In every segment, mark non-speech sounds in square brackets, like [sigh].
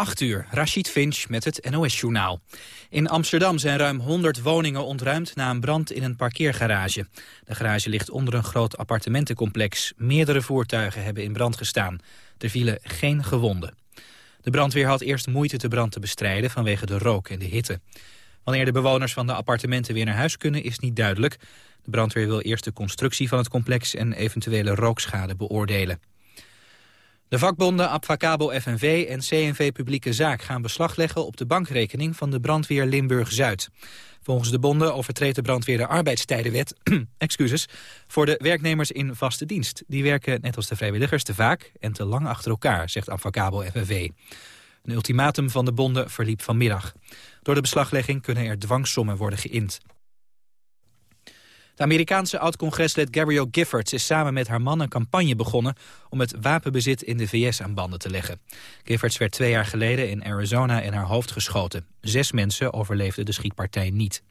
8 uur, Rashid Finch met het NOS-journaal. In Amsterdam zijn ruim 100 woningen ontruimd na een brand in een parkeergarage. De garage ligt onder een groot appartementencomplex. Meerdere voertuigen hebben in brand gestaan. Er vielen geen gewonden. De brandweer had eerst moeite de brand te bestrijden vanwege de rook en de hitte. Wanneer de bewoners van de appartementen weer naar huis kunnen is niet duidelijk. De brandweer wil eerst de constructie van het complex en eventuele rookschade beoordelen. De vakbonden Abfacabo FNV en CNV Publieke Zaak gaan beslag leggen op de bankrekening van de brandweer Limburg-Zuid. Volgens de bonden overtreedt de brandweer de arbeidstijdenwet [clears throat] excuses, voor de werknemers in vaste dienst. Die werken net als de vrijwilligers te vaak en te lang achter elkaar, zegt Abfacabo FNV. Een ultimatum van de bonden verliep vanmiddag. Door de beslaglegging kunnen er dwangsommen worden geïnd. De Amerikaanse oud-congreslid Gabrielle Giffords is samen met haar man een campagne begonnen om het wapenbezit in de VS aan banden te leggen. Giffords werd twee jaar geleden in Arizona in haar hoofd geschoten. Zes mensen overleefden de schietpartij niet.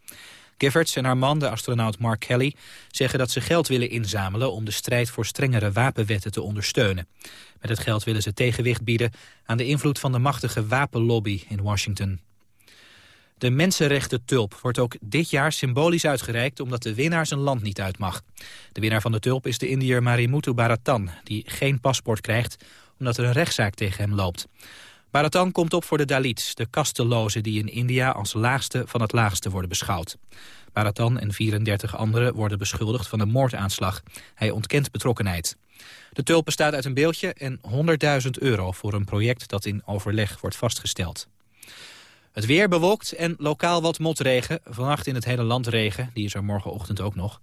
Giffords en haar man, de astronaut Mark Kelly, zeggen dat ze geld willen inzamelen om de strijd voor strengere wapenwetten te ondersteunen. Met het geld willen ze tegenwicht bieden aan de invloed van de machtige wapenlobby in Washington. De Mensenrechten Tulp wordt ook dit jaar symbolisch uitgereikt... omdat de winnaar zijn land niet uit mag. De winnaar van de Tulp is de Indiër Marimutu Baratan... die geen paspoort krijgt omdat er een rechtszaak tegen hem loopt. Baratan komt op voor de Dalits, de kastelozen... die in India als laagste van het laagste worden beschouwd. Baratan en 34 anderen worden beschuldigd van een moordaanslag. Hij ontkent betrokkenheid. De tulp bestaat uit een beeldje en 100.000 euro voor een project dat in overleg wordt vastgesteld. Het weer bewolkt en lokaal wat motregen. Vannacht in het hele land regen, die is er morgenochtend ook nog.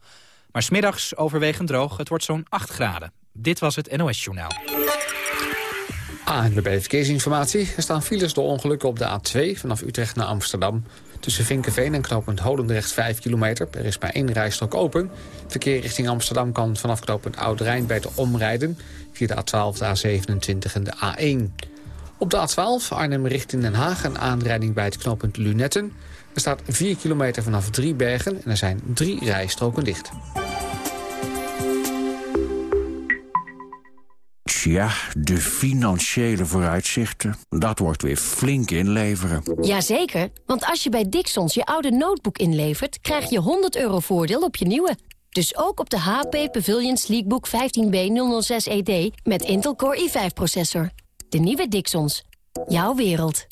Maar smiddags overwegend droog, het wordt zo'n 8 graden. Dit was het NOS Journaal. ANWB Verkeersinformatie. Er staan files door ongelukken op de A2 vanaf Utrecht naar Amsterdam. Tussen Vinkenveen en knooppunt Holendrecht 5 kilometer. Er is maar één rijstrook open. Verkeer richting Amsterdam kan vanaf knooppunt Oude Rijn beter omrijden... via de A12, de A27 en de A1. Op de A12 Arnhem richting Den Haag een aanrijding bij het knooppunt Lunetten. Er staat 4 kilometer vanaf Driebergen en er zijn drie rijstroken dicht. Tja, de financiële vooruitzichten. Dat wordt weer flink inleveren. Jazeker, want als je bij Dixons je oude notebook inlevert... krijg je 100 euro voordeel op je nieuwe. Dus ook op de HP Pavilion Sleekbook 15B006ED met Intel Core i5-processor. De nieuwe Dixons. Jouw wereld.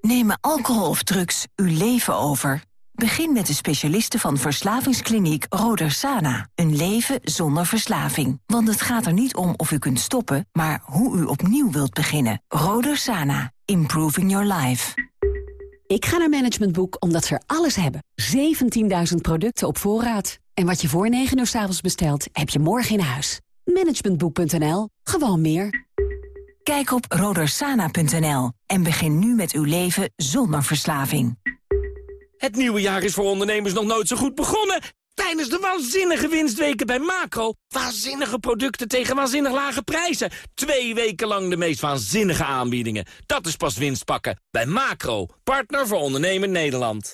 Nemen alcohol of drugs uw leven over? Begin met de specialisten van verslavingskliniek Roder Sana. Een leven zonder verslaving. Want het gaat er niet om of u kunt stoppen, maar hoe u opnieuw wilt beginnen. Roder Sana. Improving your life. Ik ga naar Management Boek omdat ze er alles hebben. 17.000 producten op voorraad. En wat je voor 9 uur s avonds bestelt, heb je morgen in huis. Managementboek.nl. Gewoon meer. Kijk op rodersana.nl en begin nu met uw leven zonder verslaving. Het nieuwe jaar is voor ondernemers nog nooit zo goed begonnen. Tijdens de waanzinnige winstweken bij Macro. Waanzinnige producten tegen waanzinnig lage prijzen. Twee weken lang de meest waanzinnige aanbiedingen. Dat is pas winst pakken. Bij Macro, partner voor ondernemen Nederland.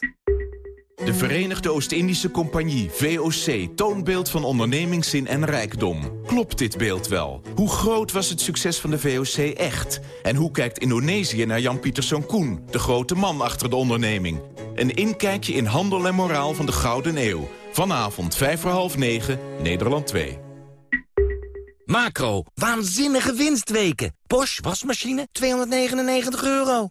De Verenigde Oost-Indische Compagnie, VOC, toonbeeld van ondernemingszin en rijkdom. Klopt dit beeld wel? Hoe groot was het succes van de VOC echt? En hoe kijkt Indonesië naar Jan Pieterszoon Koen, de grote man achter de onderneming? Een inkijkje in handel en moraal van de Gouden Eeuw. Vanavond 5 voor half 9, Nederland 2. Macro, waanzinnige winstweken. Bosch wasmachine, 299 euro.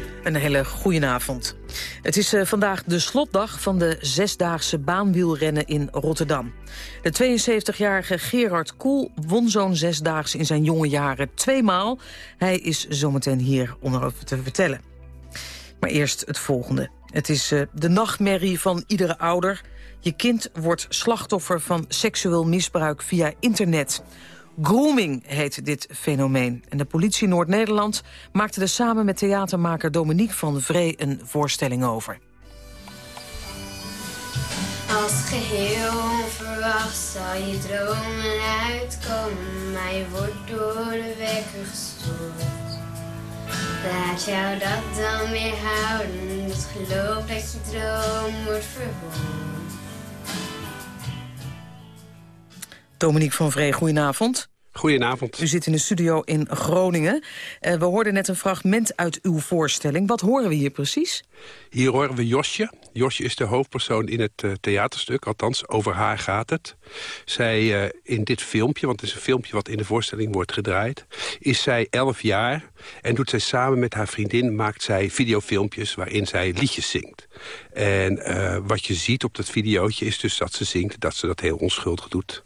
Een hele goedenavond. Het is uh, vandaag de slotdag van de zesdaagse baanwielrennen in Rotterdam. De 72-jarige Gerard Koel won zo'n zesdaagse in zijn jonge jaren tweemaal. Hij is zometeen hier om erover te vertellen. Maar eerst het volgende. Het is uh, de nachtmerrie van iedere ouder. Je kind wordt slachtoffer van seksueel misbruik via internet. Grooming heet dit fenomeen. En de politie Noord-Nederland maakte er samen met theatermaker Dominique van Vree een voorstelling over. Als geheel onverwacht zal je dromen uitkomen, maar je wordt door de wekker gestoord. Laat jou dat dan weer houden, het geloof dat je droom wordt verhoord. Dominique van Vree, goedenavond. Goedenavond. U zit in de studio in Groningen. Uh, we hoorden net een fragment uit uw voorstelling. Wat horen we hier precies? Hier horen we Josje. Josje is de hoofdpersoon in het uh, theaterstuk. Althans, over haar gaat het. Zij uh, in dit filmpje, want het is een filmpje wat in de voorstelling wordt gedraaid... is zij elf jaar en doet zij samen met haar vriendin... maakt zij videofilmpjes waarin zij liedjes zingt. En wat je ziet op dat videootje is dus dat ze zingt... dat ze dat heel onschuldig doet.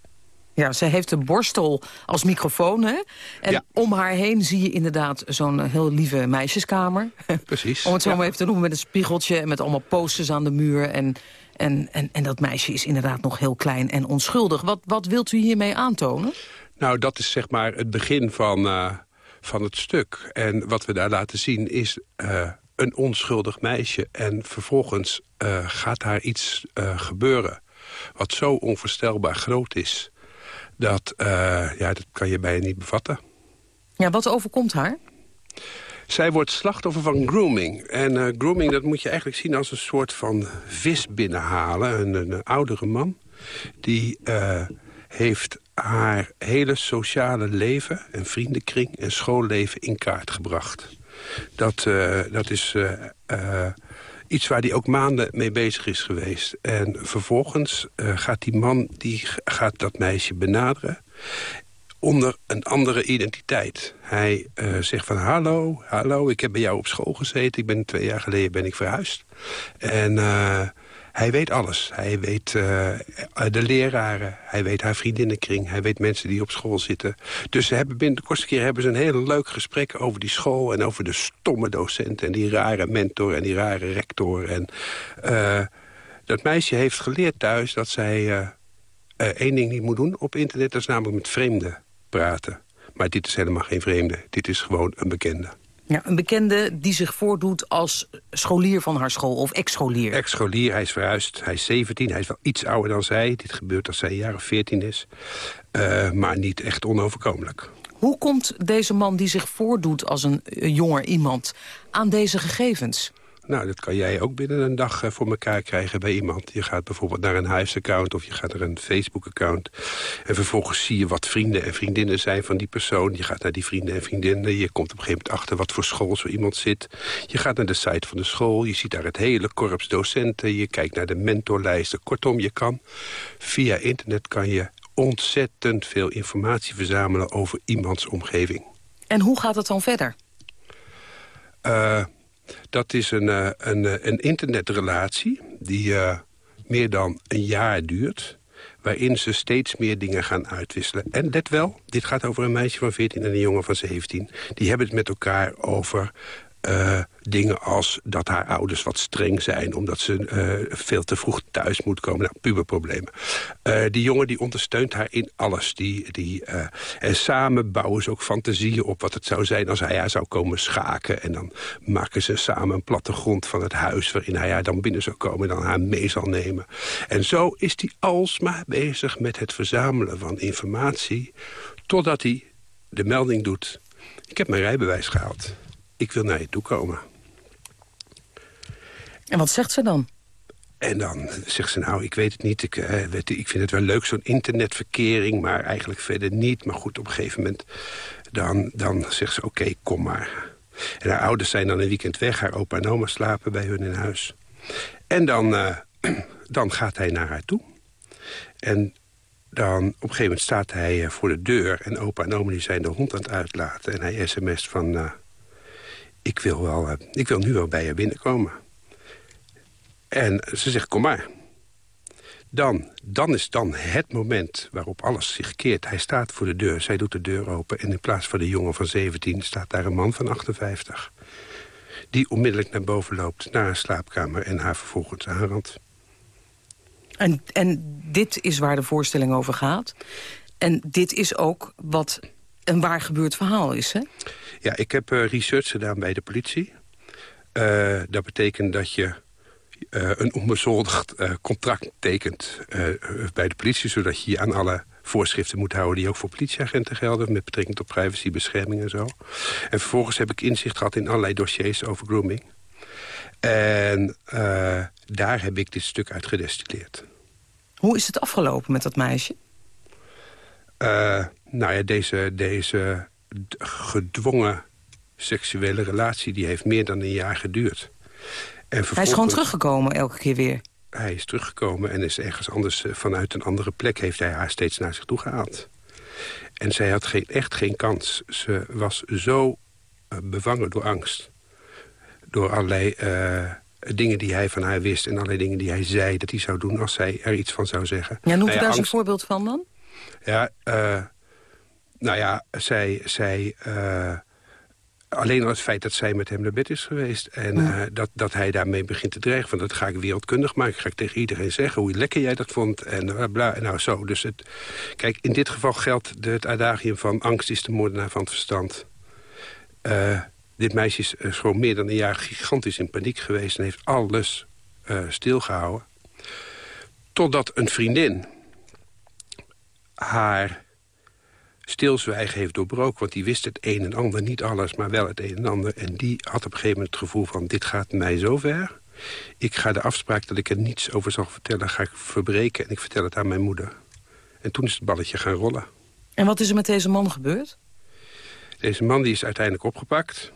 Ja, ze heeft een borstel als microfoon, hè? En om haar heen zie je inderdaad zo'n eh, heel lieve meisjeskamer. [laughs] Precies. om het zo maar even te noemen, met een spiegeltje... en met allemaal posters aan de muur. En, en, en, en dat meisje is inderdaad nog heel klein en onschuldig. Wat, wat wilt u hiermee aantonen? Nou, dat is zeg maar het begin van, uh, van het stuk. En wat we daar laten zien is... Uh, een onschuldig meisje en vervolgens uh, gaat haar iets gebeuren... wat zo onvoorstelbaar groot is dat, uh, ja, dat kan je bijna niet bevatten. Ja, wat overkomt haar? Zij wordt slachtoffer van grooming. En uh, grooming, dat moet je eigenlijk zien als een soort van vis binnenhalen. Een, een, oudere man, die uh, heeft haar hele sociale leven... en vriendenkring en schoolleven in kaart gebracht. Dat, dat is iets waar hij ook maanden mee bezig is geweest. En vervolgens uh, gaat die man die gaat dat meisje benaderen onder een andere identiteit. Hij uh, zegt van hallo, hallo, ik heb bij jou op school gezeten. Ik ben twee jaar geleden ben ik verhuisd. En uh, hij weet alles. Hij weet uh, de leraren, hij weet haar vriendinnenkring... hij weet mensen die op school zitten. Dus ze hebben binnen de kortste keer hebben ze een heel leuk gesprek... over die school en over de stomme docent... en die rare mentor en die rare rector. En uh, dat meisje heeft geleerd thuis dat zij één ding niet moet doen op internet... dat is namelijk met vreemden praten. Maar dit is helemaal geen vreemde. Dit is gewoon een bekende. Ja, een bekende die zich voordoet als scholier van haar school of ex-scholier. Ex-scholier, hij is verhuisd, hij is 17, hij is wel iets ouder dan zij. Dit gebeurt als zij een jaar of 14 is, uh, maar niet echt onoverkomelijk. Hoe komt deze man die zich voordoet als een jonger iemand aan deze gegevens? Nou, dat kan jij ook binnen een dag voor elkaar krijgen bij iemand. Je gaat bijvoorbeeld naar een huisaccount of je gaat naar een Facebook-account. En vervolgens zie je wat vrienden en vriendinnen zijn van die persoon. Je gaat naar die vrienden en vriendinnen. Je komt op een gegeven moment achter wat voor school zo iemand zit. Je gaat naar de site van de school. Je ziet daar het hele korps docenten. Je kijkt naar de mentorlijsten. Kortom, je kan via internet kan je ontzettend veel informatie verzamelen over iemands omgeving. En hoe gaat het dan verder? Uh, dat is een, uh, een, een internetrelatie die uh, meer dan een jaar duurt waarin ze steeds meer dingen gaan uitwisselen. En let wel, dit gaat over een meisje van 14 en een jongen van 17. Die hebben het met elkaar over uh, dingen als dat haar ouders wat streng zijn... omdat ze uh, veel te vroeg thuis moet komen. Nou, puberproblemen. Uh, die jongen die ondersteunt haar in alles. Die, die, en samen bouwen ze ook fantasieën op wat het zou zijn... als hij haar zou komen schaken. En dan maken ze samen een plattegrond van het huis... waarin hij haar dan binnen zou komen en dan haar mee zal nemen. En zo is hij alsmaar bezig met het verzamelen van informatie... totdat hij de melding doet... ik heb mijn rijbewijs gehaald ik wil naar je toe komen. En wat zegt ze dan? En dan zegt ze, nou, ik weet het niet. Ik, weet, ik vind het wel leuk, zo'n internetverkering, maar eigenlijk verder niet. Maar goed, op een gegeven moment, dan, dan zegt ze, oké, okay, kom maar. En haar ouders zijn dan een weekend weg. Haar opa en oma slapen bij hun in huis. En dan, uh, [clears throat] dan gaat hij naar haar toe. En dan op een gegeven moment staat hij uh, voor de deur... en opa en oma die zijn de hond aan het uitlaten. En hij sms't van ik wil, wel, uh, ik wil nu wel bij je binnenkomen. En ze zegt, kom maar. Dan, dan is dan het moment waarop alles zich keert. Hij staat voor de deur, zij doet de deur open... en in plaats van de jongen van 17 staat daar een man van 58... die onmiddellijk naar boven loopt, naar haar slaapkamer... en haar vervolgens aanrandt. En, en dit is waar de voorstelling over gaat. En dit is ook wat een waar gebeurd verhaal is, hè? Ja, ik heb uh, research gedaan bij de politie. Uh, dat betekent dat je uh, een onbezoldigd contract tekent bij de politie... zodat je je aan alle voorschriften moet houden... die ook voor politieagenten gelden... met betrekking tot privacy, bescherming en zo. En vervolgens heb ik inzicht gehad in allerlei dossiers over grooming. En daar heb ik dit stuk uit gedestilleerd. Hoe is het afgelopen met dat meisje? Nou ja, deze, deze gedwongen seksuele relatie... die heeft meer dan een jaar geduurd. En Hij is gewoon teruggekomen elke keer weer? Hij is teruggekomen en is ergens anders... Eh, vanuit een andere plek heeft hij haar steeds naar zich toe gehaald. En zij had geen, echt geen kans. Ze was zo uh, bevangen door angst. Door allerlei uh, dingen die hij van haar wist... en allerlei dingen die hij zei dat hij zou doen als zij er iets van zou zeggen. Ja, noem nou daar eens een voorbeeld van dan? Ja, uh, nou ja, zij... zij uh, alleen al het feit dat zij met hem naar bed is geweest... en uh, dat, dat hij daarmee begint te dreigen... van dat ga ik wereldkundig maken, ga ik tegen iedereen zeggen... hoe lekker jij dat vond en bla, en nou zo. Dus het, kijk, in dit geval geldt de, het adagium van... angst is de moordenaar van het verstand. Uh, dit meisje is uh, gewoon meer dan een jaar gigantisch in paniek geweest... en heeft alles stilgehouden. Totdat een vriendin haar stilzwijgen heeft doorbroken. Want die wist het een en ander, niet alles, maar wel het een en ander. En die had op een gegeven moment het gevoel van... dit gaat mij zo ver. Ik ga de afspraak dat ik er niets over zal vertellen... ga ik verbreken en ik vertel het aan mijn moeder. En toen is het balletje gaan rollen. En wat is er met deze man gebeurd? Deze man die is uiteindelijk opgepakt,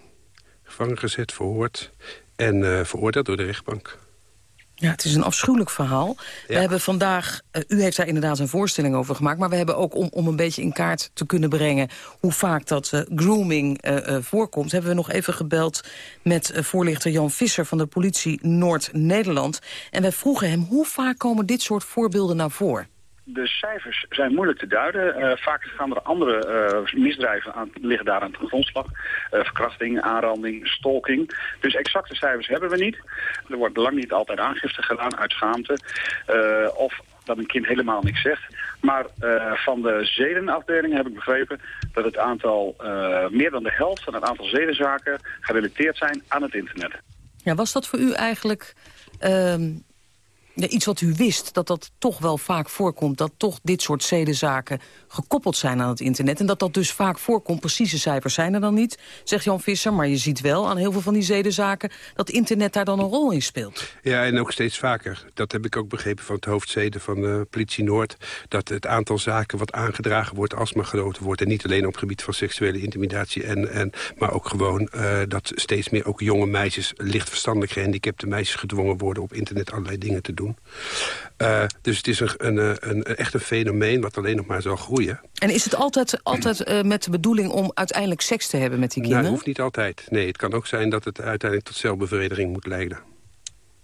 gevangen gezet, verhoord... en uh, veroordeeld door de rechtbank. Ja, het is een afschuwelijk verhaal. We hebben vandaag, uh, u heeft daar inderdaad een voorstelling over gemaakt... maar we hebben ook, om, om een beetje in kaart te kunnen brengen... hoe vaak dat uh, grooming uh, voorkomt... hebben we nog even gebeld met voorlichter Jan Visser... van de politie Noord-Nederland. En wij vroegen hem, hoe vaak komen dit soort voorbeelden naar voren? De cijfers zijn moeilijk te duiden. Uh, vaak gaan er andere uh, misdrijven aan, liggen daar aan grondslag. Uh, verkrachting, aanranding, stalking. Dus exacte cijfers hebben we niet. Er wordt lang niet altijd aangifte gedaan uit schaamte. of dat een kind helemaal niks zegt. Maar van de zedenafdeling heb ik begrepen dat het aantal, meer dan de helft van het aantal zedenzaken gerelateerd zijn aan het internet. Ja, was dat voor u eigenlijk ehm, iets wat u wist, dat dat toch wel vaak voorkomt... dat toch dit soort zedenzaken gekoppeld zijn aan het internet... en dat dat dus vaak voorkomt, precieze cijfers zijn er dan niet... zegt Jan Visser, maar je ziet wel aan heel veel van die zedenzaken... dat internet daar dan een rol in speelt. Ja, en ook steeds vaker. Dat heb ik ook begrepen van het hoofdzeden van de politie Noord... dat het aantal zaken wat aangedragen wordt alsmaar groter wordt... en niet alleen op het gebied van seksuele intimidatie... En, en, maar ook gewoon uh, dat steeds meer ook jonge meisjes... licht verstandelijk gehandicapte meisjes gedwongen worden... op internet allerlei dingen te doen. Uh, dus het is een, een, een, een, echt een fenomeen wat alleen nog maar zal groeien. En is het altijd, altijd uh, met de bedoeling om uiteindelijk seks te hebben met die kinderen? Nou, dat hoeft niet altijd. Nee, het kan ook zijn dat het uiteindelijk tot zelfbevrediging moet leiden.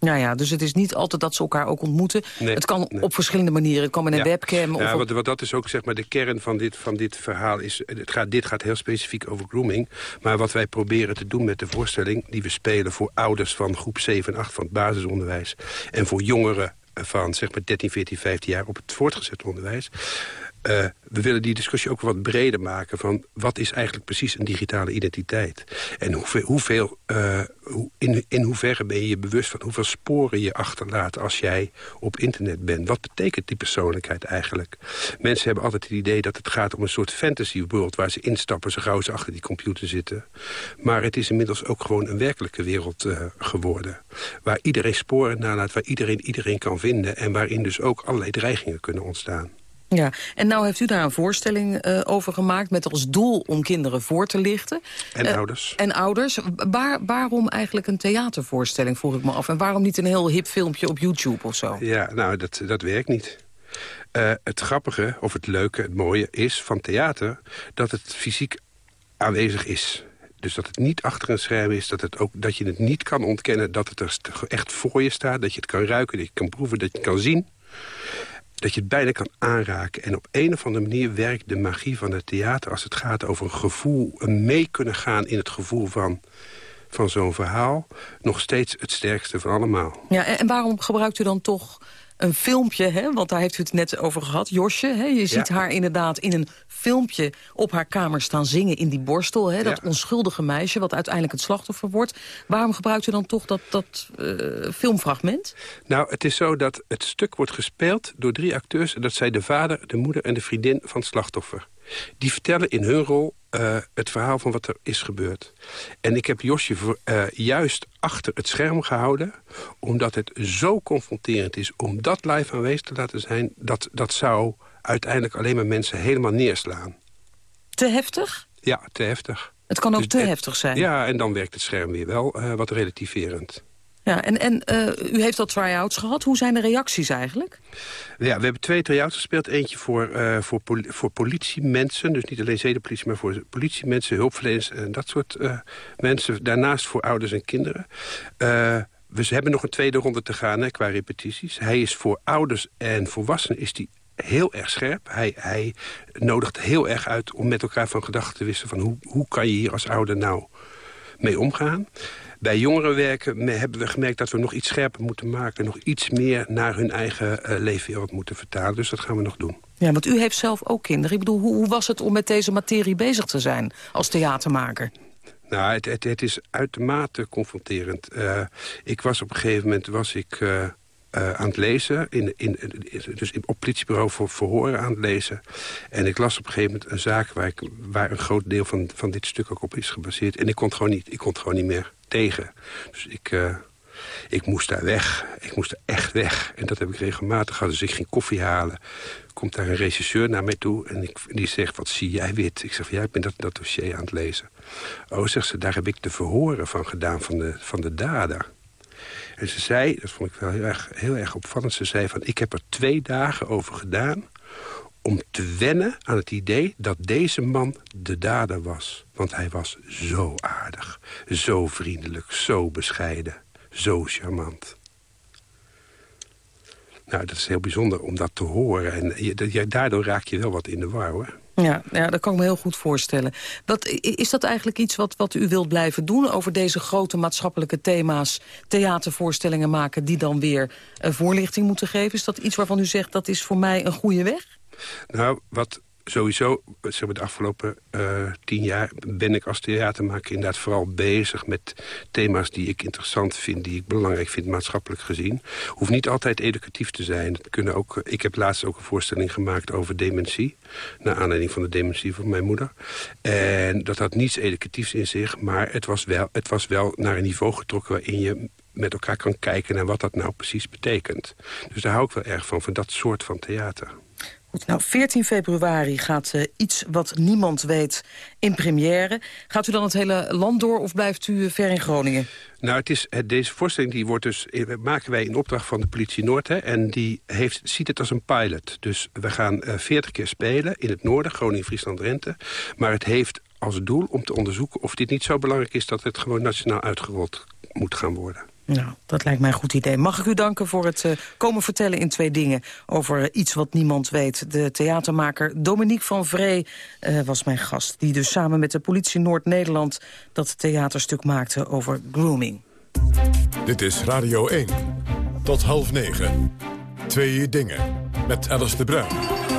Nou ja, dus het is niet altijd dat ze elkaar ook ontmoeten. Nee, het kan nee. op verschillende manieren. Het kan met een ja. webcam. Of ja, wat, wat, dat is ook zeg maar de kern van dit, van dit verhaal. Is, het gaat, dit gaat heel specifiek over grooming. Maar wat wij proberen te doen met de voorstelling... die we spelen voor ouders van groep 7 en 8 van het basisonderwijs... en voor jongeren van zeg maar 13, 14, 15 jaar op het voortgezet onderwijs... Uh, we willen die discussie ook wat breder maken... van wat is eigenlijk precies een digitale identiteit? En hoeveel, hoeveel, uh, in, in hoeverre ben je je bewust van hoeveel sporen je achterlaat... als jij op internet bent? Wat betekent die persoonlijkheid eigenlijk? Mensen hebben altijd het idee dat het gaat om een soort fantasy world... waar ze instappen, zo gauw ze achter die computer zitten. Maar het is inmiddels ook gewoon een werkelijke wereld uh, geworden. Waar iedereen sporen nalaat, waar iedereen iedereen kan vinden... en waarin dus ook allerlei dreigingen kunnen ontstaan. Ja, en nou heeft u daar een voorstelling uh, over gemaakt... met als doel om kinderen voor te lichten. En uh, ouders. En ouders. Waar, waarom eigenlijk een theatervoorstelling, vroeg ik me af? En waarom niet een heel hip filmpje op YouTube of zo? Ja, nou, dat, dat werkt niet. Uh, het grappige, of het leuke, het mooie is van theater... dat het fysiek aanwezig is. Dus dat het niet achter een scherm is, dat, het ook, dat je het niet kan ontkennen... dat het er echt voor je staat, dat je het kan ruiken, dat je het kan proeven, dat je het kan zien dat je het bijna kan aanraken. En op een of andere manier werkt de magie van het theater... als het gaat over een gevoel, een mee kunnen gaan in het gevoel van, van zo'n verhaal... nog steeds het sterkste van allemaal. Ja, en waarom gebruikt u dan toch een filmpje, hè, want daar heeft u het net over gehad, Josje. Hè, je ziet haar inderdaad in een filmpje op haar kamer staan zingen in die borstel. Hè, dat onschuldige meisje wat uiteindelijk het slachtoffer wordt. Waarom gebruikt u dan toch dat, dat uh, filmfragment? Nou, het is zo dat het stuk wordt gespeeld door drie acteurs. En dat zijn de vader, de moeder en de vriendin van het slachtoffer. Die vertellen in hun rol uh, het verhaal van wat er is gebeurd. En ik heb Josje voor, uh, juist achter het scherm gehouden... omdat het zo confronterend is om dat live aanwezig te laten zijn... dat, dat zou uiteindelijk alleen maar mensen helemaal neerslaan. Te heftig? Ja, te heftig. Het kan ook dus te heftig zijn? Ja, en dan werkt het scherm weer wel uh, wat relativerend. Ja, en, en uh, u heeft al try-outs gehad. Hoe zijn de reacties eigenlijk? Ja, we hebben twee try-outs gespeeld. Eentje voor, uh, voor, poli voor politiemensen. Dus niet alleen zedenpolitie, maar voor politiemensen, hulpverleners en dat soort uh, mensen. Daarnaast voor ouders en kinderen. we hebben nog een tweede ronde te gaan hè, qua repetities. Hij is voor ouders en volwassenen is die heel erg scherp. Hij, hij nodigt heel erg uit om met elkaar van gedachten te wisselen... van hoe, hoe kan je hier als ouder nou mee omgaan. Bij jongerenwerken hebben we gemerkt dat we nog iets scherper moeten maken... nog iets meer naar hun eigen uh, leefwereld moeten vertalen. Dus dat gaan we nog doen. Ja, want u heeft zelf ook kinderen. Ik bedoel, hoe, hoe was het om met deze materie bezig te zijn als theatermaker? Nou, het, het, het is uitermate confronterend. Uh, ik was op een gegeven moment was ik, uh, uh, aan het lezen. In, in, dus op politiebureau voor verhoren aan het lezen. En ik las op een gegeven moment een zaak waar, ik, waar een groot deel van, van dit stuk ook op is gebaseerd. En ik kon het gewoon niet, ik kon het gewoon niet meer tegen. Dus ik, uh, ik moest daar weg. Ik moest er echt weg. En dat heb ik regelmatig gehad. Dus ik ging koffie halen. Komt daar een regisseur naar mij toe en ik, die zegt, wat zie jij wit? Ik zeg, ja, ik ben dat, dat dossier aan het lezen. Oh, zegt ze, daar heb ik de verhoren van gedaan van de, van de dader. En ze zei, dat vond ik wel heel erg, heel erg opvallend... ze zei van, ik heb er twee dagen over gedaan om te wennen aan het idee dat deze man de dader was. Want hij was zo aardig, zo vriendelijk, zo bescheiden, zo charmant. Nou, dat is heel bijzonder om dat te horen. En daardoor raak je wel wat in de war, hoor. Ja, ja, dat kan ik me heel goed voorstellen. Is dat eigenlijk iets wat, wat u wilt blijven doen... over deze grote maatschappelijke thema's, theatervoorstellingen maken... die dan weer een voorlichting moeten geven? Is dat iets waarvan u zegt, dat is voor mij een goede weg? Nou, wat sowieso, zeg de afgelopen uh, tien jaar ben ik als theatermaker inderdaad vooral bezig met thema's die ik interessant vind, die ik belangrijk vind maatschappelijk gezien. Hoeft niet altijd educatief te zijn. Kunnen ook, ik heb laatst ook een voorstelling gemaakt over dementie, naar aanleiding van de dementie van mijn moeder. En dat had niets educatiefs in zich, maar het was wel, het was wel naar een niveau getrokken waarin je met elkaar kan kijken naar wat dat nou precies betekent. Dus daar hou ik wel erg van, van dat soort van theater. Nou, 14 februari gaat uh, iets wat niemand weet in première. Gaat u dan het hele land door of blijft u ver in Groningen? Nou, het is, deze voorstelling die wordt dus, eh, maken wij in opdracht van de politie Noord. Hè, en die heeft, ziet het als een pilot. Dus we gaan uh, 40 keer spelen in het noorden, Groningen, Friesland, Rente. Maar het heeft als doel om te onderzoeken of dit niet zo belangrijk is... dat het gewoon nationaal uitgerold moet gaan worden. Nou, dat lijkt mij een goed idee. Mag ik u danken voor het uh, komen vertellen in twee dingen... over iets wat niemand weet. De theatermaker Dominique van Vree uh, was mijn gast... die dus samen met de politie Noord-Nederland... dat theaterstuk maakte over grooming. Dit is Radio 1. Tot half negen. Twee dingen. Met Alice de Bruin.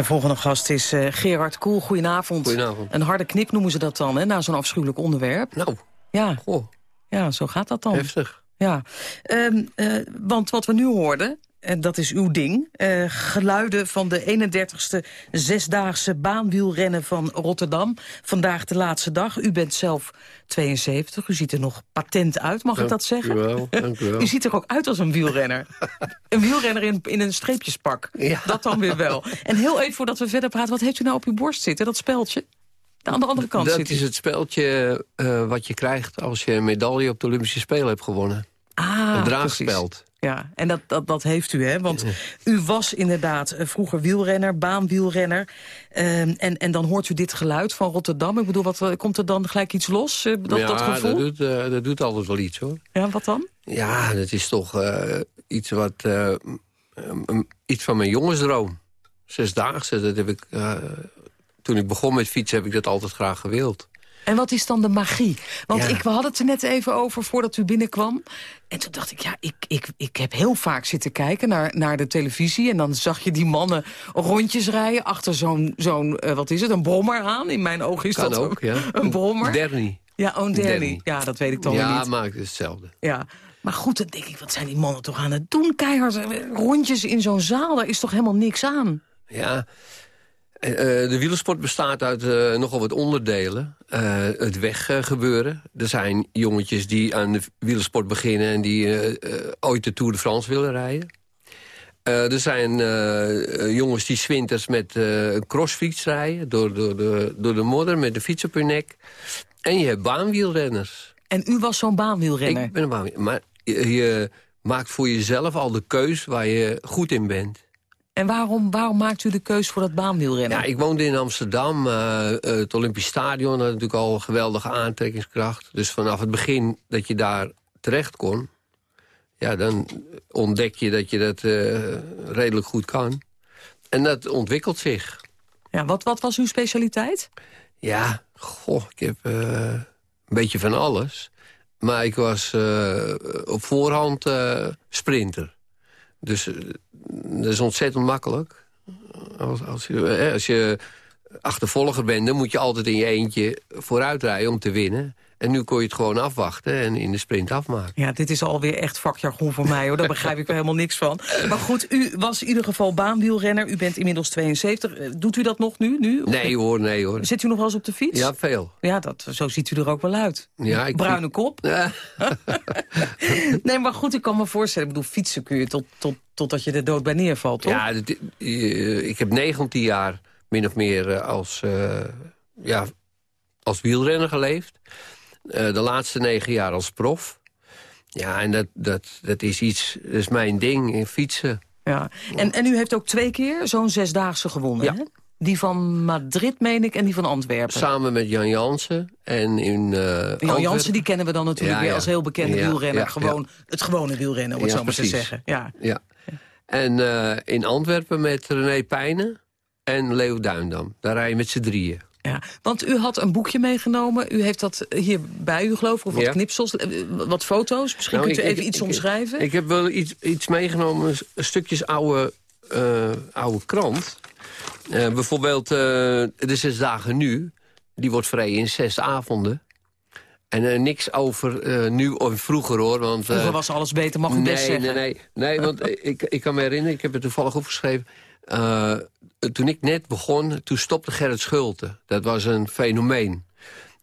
Mijn volgende gast is uh, Gerard Koel. Goedenavond. Goedenavond. Een harde knip noemen ze dat dan, hè, na zo'n afschuwelijk onderwerp. Nou, ja. Goh. Ja, zo gaat dat dan. Heftig. Ja, um, uh, want wat we nu hoorden, en dat is uw ding. Uh, geluiden van de 31ste zesdaagse baanwielrennen van Rotterdam. Vandaag de laatste dag. U bent zelf 72. U ziet er nog patent uit, mag dank ik dat zeggen? U, wel, dank u, wel. [laughs] u ziet er ook uit als een wielrenner. [laughs] een wielrenner in, in een streepjespak. Ja. Dat dan weer wel. En heel even voordat we verder praten, wat heeft u nou op uw borst zitten? Dat speldje? Aan de andere kant dat zit is het speldje uh, wat je krijgt als je een medaille op de Olympische Spelen hebt gewonnen. Ah, een draagspeld. Ja, en dat, dat, dat heeft u, hè? Want u was inderdaad vroeger wielrenner, baanwielrenner. Um, en, en dan hoort u dit geluid van Rotterdam. Ik bedoel, wat, komt er dan gelijk iets los? Uh, dat, ja, dat gevoel? Dat doet, uh, dat doet altijd wel iets, hoor. Ja, wat dan? Ja, dat is toch uh, iets wat... iets van mijn jongensdroom. Zesdaagse, dat heb ik... eh, toen ik begon met fietsen heb ik dat altijd graag gewild. En wat is dan de magie? Want Ja. ik, we hadden het er net even over voordat u binnenkwam. En toen dacht ik, ja, ik, ik, ik heb heel vaak zitten kijken naar, naar de televisie... en dan zag je die mannen rondjes rijden achter zo'n, zo'n eh, wat is het, een brommer aan. In mijn ogen is Kan dat ook, ja. [laughs] een brommer. Derny. Ja, oh, derny. Ja, dat weet ik dan weer Ja, niet. maar het is hetzelfde. Ja. Maar goed, dan denk ik, wat zijn die mannen toch aan het doen? Keihard eh, rondjes in zo'n zaal, daar is toch helemaal niks aan? Ja, Eh, eh, de wielersport bestaat uit eh, nogal wat onderdelen. Eh, het weggebeuren. er zijn jongetjes die aan de wielersport beginnen... en die ooit de Tour de France willen rijden. Er zijn jongens die zwinters met een crossfiets rijden... Door, door, de, door de modder met de fiets op hun nek. En je hebt baanwielrenners. En u was zo'n baanwielrenner? Ik ben een baanwielrenner. Maar je, je maakt voor jezelf al de keus waar je goed in bent. En waarom, waarom maakt u de keus voor dat baanwielrennen? Ja, ik woonde in Amsterdam. eh, eh, het Olympisch Stadion had natuurlijk al een geweldige aantrekkingskracht. Dus vanaf het begin dat je daar terecht kon... ja, dan ontdek je dat je dat eh, redelijk goed kan. En dat ontwikkelt zich. Ja, wat, wat was uw specialiteit? Ja, goh, ik heb een beetje van alles. Maar ik was op voorhand sprinter. Dus eh, dat is ontzettend makkelijk. Als, als, je, eh, als je achtervolger bent, dan moet je altijd in je eentje vooruit rijden om te winnen. En nu kon je het gewoon afwachten en in de sprint afmaken. Ja, dit is alweer echt vakjargon voor mij, hoor. Daar begrijp ik er helemaal niks van. Maar goed, u was in ieder geval baanwielrenner. U bent inmiddels 72. Eh, Doet u dat nog nu? nu? Nee hoor, nee hoor. Zit u nog wel eens op de fiets? Ja, veel. Ja, dat, zo ziet u er ook wel uit. Ja, ik Bruine kop. Ja. [laughs] Nee, maar goed, ik kan me voorstellen. Ik bedoel, fietsen kun je tot, tot, totdat je er dood bij neervalt, toch? Ja, dit- eh, ik heb 19 jaar min of meer eh, als, ja, als wielrenner geleefd. Eh, de laatste negen jaar als prof. Ja, en dat, dat, dat is iets, dat is mijn ding, in fietsen. Ja. En, en u heeft ook twee keer zo'n zesdaagse gewonnen, Ja. hè? Die van Madrid, meen ik, en die van Antwerpen. Samen met Jan Jansen en in eh Jan. Jansen, die kennen we dan natuurlijk Ja, weer ja. als heel bekende wielrenner. gewoon Het gewone wielrennen, om het zo maar te zeggen. Ja. Ja. En eh, in Antwerpen met René Pijnen en Leo Duindam. Daar rij je met z'n drieën. Ja, want u had een boekje meegenomen. U heeft dat hier bij u, geloof ik, of wat Ja. knipsels, eh, wat foto's. Misschien Nou, kunt u ik- even ik- iets ik- omschrijven. Ik heb wel iets, iets meegenomen, stukjes oude, eh, oude krant. Eh, bijvoorbeeld de Zes Dagen Nu. Die wordt vrij in zes avonden. En niks over nu of vroeger hoor. Want, Vroeger was alles beter, mag u nee, best zeggen. Nee, nee, nee, want [laughs] ik, ik kan me herinneren, ik heb het toevallig opgeschreven... eh, toen ik net begon, toen stopte Gerrit Schulte. Dat was een fenomeen.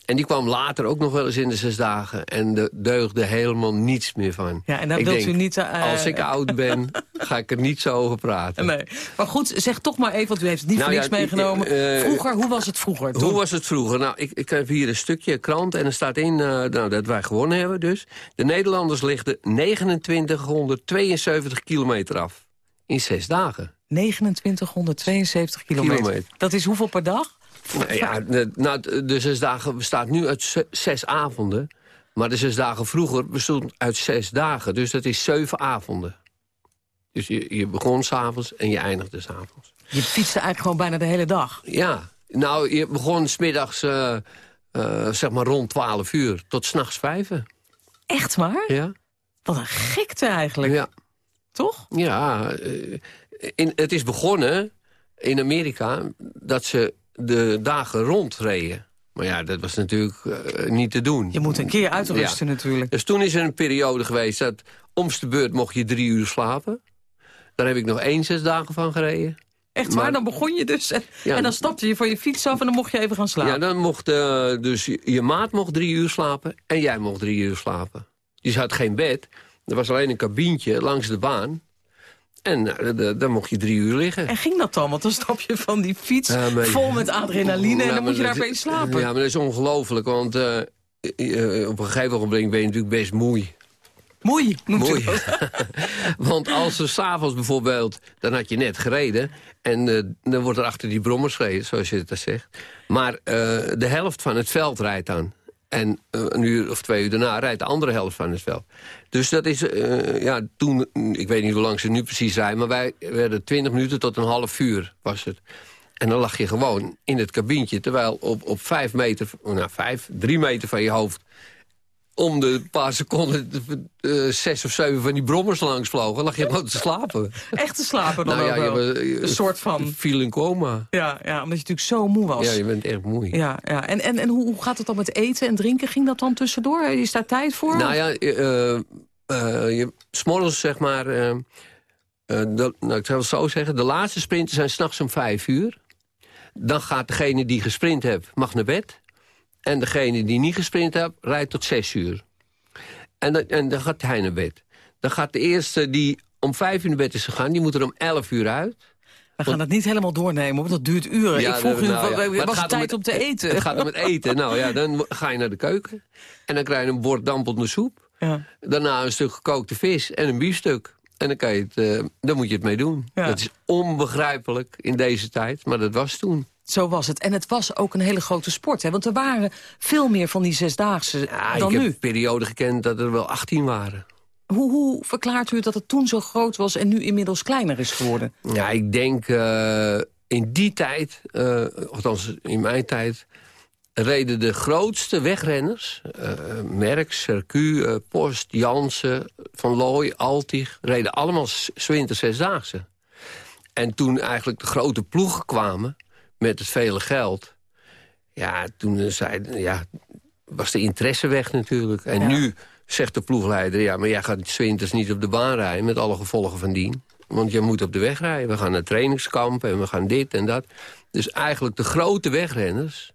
En die kwam later ook nog wel eens in de zes dagen. En er deugde helemaal niets meer van. Ja, en ik wilt denk, u niet... eh, als ik oud ben, ga ik er niet zo over praten. Nee. Maar goed, zeg toch maar even, want u heeft niet Nou voor ja, niks meegenomen. eh, vroeger, hoe was het vroeger? Hoe was het vroeger? Nou, ik, ik heb hier een stukje krant en er staat in nou, dat wij gewonnen hebben dus. De Nederlanders lichten 2972 kilometer af. In zes dagen. 2972 kilometer. Kilometer. Dat is hoeveel per dag? Nou ja, de, nou, de- zes dagen bestaat nu uit ze- zes avonden. Maar de zes dagen vroeger bestond uit zes dagen. Dus dat is zeven avonden. Dus je, je begon s'avonds en je eindigde s'avonds. Je fietste eigenlijk gewoon bijna de hele dag. Ja, nou, je begon smiddags uh, uh, zeg maar rond 12 uur tot s'nachts vijven. Echt waar? Ja. Wat een gekte eigenlijk. Ja. Toch? Ja, uh, in, het is begonnen in Amerika dat ze de dagen rondreden. Maar ja, dat was natuurlijk uh, niet te doen. Je moet een keer uitrusten ja. natuurlijk. Dus toen is er een periode geweest dat omste de beurt mocht je drie uur slapen. Daar heb ik nog één zes dagen van gereden. Echt waar? Maar, dan begon je dus en, ja, en, dan stapte je van je fiets af en dan mocht je even gaan slapen. Ja, dan mocht uh, dus je, je, maat mocht drie uur slapen en jij mocht drie uur slapen. Dus je had geen bed. Er was alleen een kabientje langs de baan. En uh, dan mocht je drie uur liggen. En ging dat dan? Want dan stap je van die fiets ja, maar, vol met adrenaline en dan moet je daar opeens slapen. Ja, maar dat is ongelooflijk, want uh, op een gegeven moment ben je natuurlijk best moe. Moei, noemt Moei. [laughs] Want als er s'avonds bijvoorbeeld, dan had je net gereden... en uh, dan wordt er achter die brommers gereden, zoals je het zegt. Maar uh, de helft van het veld rijdt dan. En eh, een uur of twee uur daarna rijdt de andere helft van het veld. Dus dat is, eh, ja, toen, ik weet niet hoe lang ze nu precies rijden... maar wij werden 20 minuten tot een half uur was het. En dan lag je gewoon in het kabientje... terwijl op, op vijf meter, nou vijf, drie meter van je hoofd om de paar seconden uh, zes of zeven van die brommers langs vlogen... lag je gewoon te slapen. Echt te slapen dan nou, ook ja, wel? Je, een soort van... viel in coma. Ja, ja, omdat je natuurlijk zo moe was. Ja, je bent echt moe. Ja, ja. En, en, en hoe, hoe gaat het dan met eten en drinken? Ging dat dan tussendoor? Is daar tijd voor? Nou ja, uh, je, smorgens zeg maar... De, nou, ik zal het zo zeggen, de laatste sprinten zijn s'nachts om vijf uur. Dan gaat degene die gesprint heeft, mag naar bed. En degene die niet gesprint heeft, rijdt tot zes uur. En, dan, en dan gaat hij naar bed. Dan gaat de eerste die om vijf uur naar bed is gegaan... die moet er om elf uur uit. We gaan het niet helemaal doornemen, want dat duurt uren. Ja, ik vroeg u, nou, ja. was het tijd om te eten? Het gaat om het eten. Nou ja, dan ga je naar de keuken. En dan krijg je een bord dampende soep. Ja. Daarna een stuk gekookte vis en een biefstuk. En dan, kan je het, uh, dan moet je het mee doen. Dat is onbegrijpelijk in deze tijd, maar dat was toen. Zo was het. En het was ook een hele grote sport. Hè? Want er waren veel meer van die zesdaagse ja, dan ik nu. heb een periode gekend dat er wel 18 waren. Hoe, hoe verklaart u dat het toen zo groot was en nu inmiddels kleiner is geworden? Ja, ik denk uh, in die tijd, uh, althans in mijn tijd... reden de grootste wegrenners, uh, Merckx, Sercu, Post, Jansen, Van Looy, Altig... reden allemaal Swinter Zesdaagse. En toen eigenlijk de grote ploegen kwamen met het vele geld... ja, toen zei, ja, was de interesse weg natuurlijk. En Ja. nu zegt de ploegleider... ja, maar jij gaat zwinters niet op de baan rijden... met alle gevolgen van dien. Want je moet op de weg rijden. We gaan naar trainingskampen en we gaan dit en dat. Dus eigenlijk de grote wegrenners...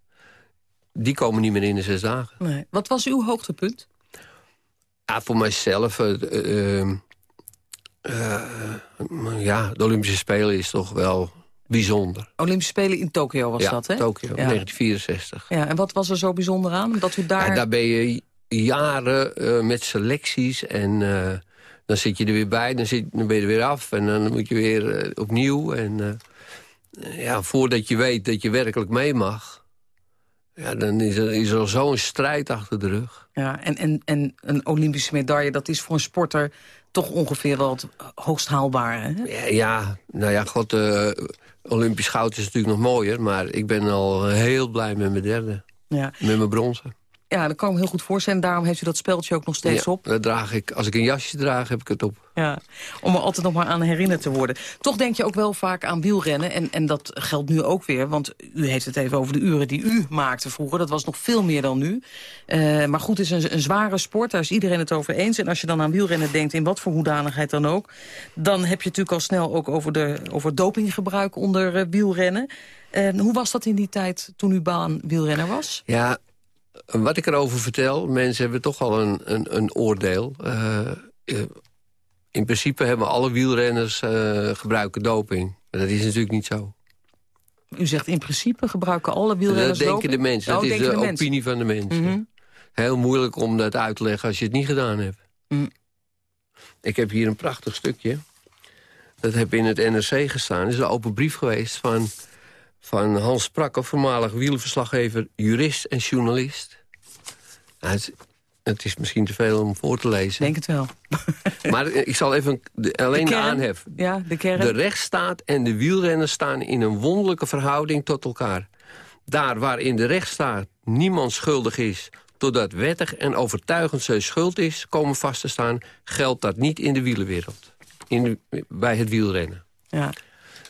die komen niet meer in de zes dagen. Nee. Wat was uw hoogtepunt? Ja, voor mijzelf... eh, eh, eh, ja, de Olympische Spelen is toch wel bijzonder. Olympische Spelen in Tokio was ja, dat, hè? Tokio, Ja. 1964. Ja, en wat was er zo bijzonder aan? Dat u daar... Ja, daar ben je jaren eh, met selecties en eh, dan zit je er weer bij, dan, zit, dan ben je er weer af en dan moet je weer eh, opnieuw. En ja, voordat je weet dat je werkelijk mee mag, ja, dan is er, is er al zo'n strijd achter de rug. Ja, en, en, en een Olympische medaille, dat is voor een sporter toch ongeveer wel het hoogst haalbare. Hè? Ja, ja, nou ja, god, Olympisch goud is natuurlijk nog mooier, maar ik ben al heel blij met mijn derde. Ja. Met mijn bronzen. Ja, dat kan ik me heel goed voorstellen. Daarom heeft u dat speldje ook nog steeds Ja, op. dat draag ik, als ik een jasje draag, heb ik het op. Ja, om er altijd nog maar aan herinnerd te worden. Toch denk je ook wel vaak aan wielrennen. En, en dat geldt nu ook weer. Want u heeft het even over de uren die u maakte vroeger. Dat was nog veel meer dan nu. Eh, maar goed, het is een, een zware sport. Daar is iedereen het over eens. En als je dan aan wielrennen denkt, in wat voor hoedanigheid dan ook... dan heb je het natuurlijk al snel ook over, de, over dopinggebruik onder eh, wielrennen. Eh, hoe was dat in die tijd toen uw baan wielrenner was? Ja, wat ik erover vertel, mensen hebben toch al een, een, een oordeel. Eh, eh, in principe hebben alle wielrenners eh, gebruiken doping. Maar dat is natuurlijk niet zo. U zegt in principe gebruiken alle Dat wielrenners denken doping? de mensen. Oh, dat is denken de, opinie van de mensen. Mhm. Heel moeilijk om dat uit te leggen als je het niet gedaan hebt. Mm. Ik heb hier een prachtig stukje. Dat heb in het NRC gestaan. Het is een open brief geweest van, van Hans Prakker... voormalig wielerverslaggever, jurist en journalist. Nou, het, het is misschien te veel om voor te lezen. Denk het wel. [laughs] Maar ik zal even de- alleen de, aanhef. Ja, de kern. De rechtsstaat en de wielrennen staan in een wonderlijke verhouding tot elkaar. Daar waar in de rechtsstaat niemand schuldig is... totdat wettig en overtuigend zijn schuld is komen vast te staan... geldt dat niet in de wielerwereld. In de- bij het wielrennen. Ja.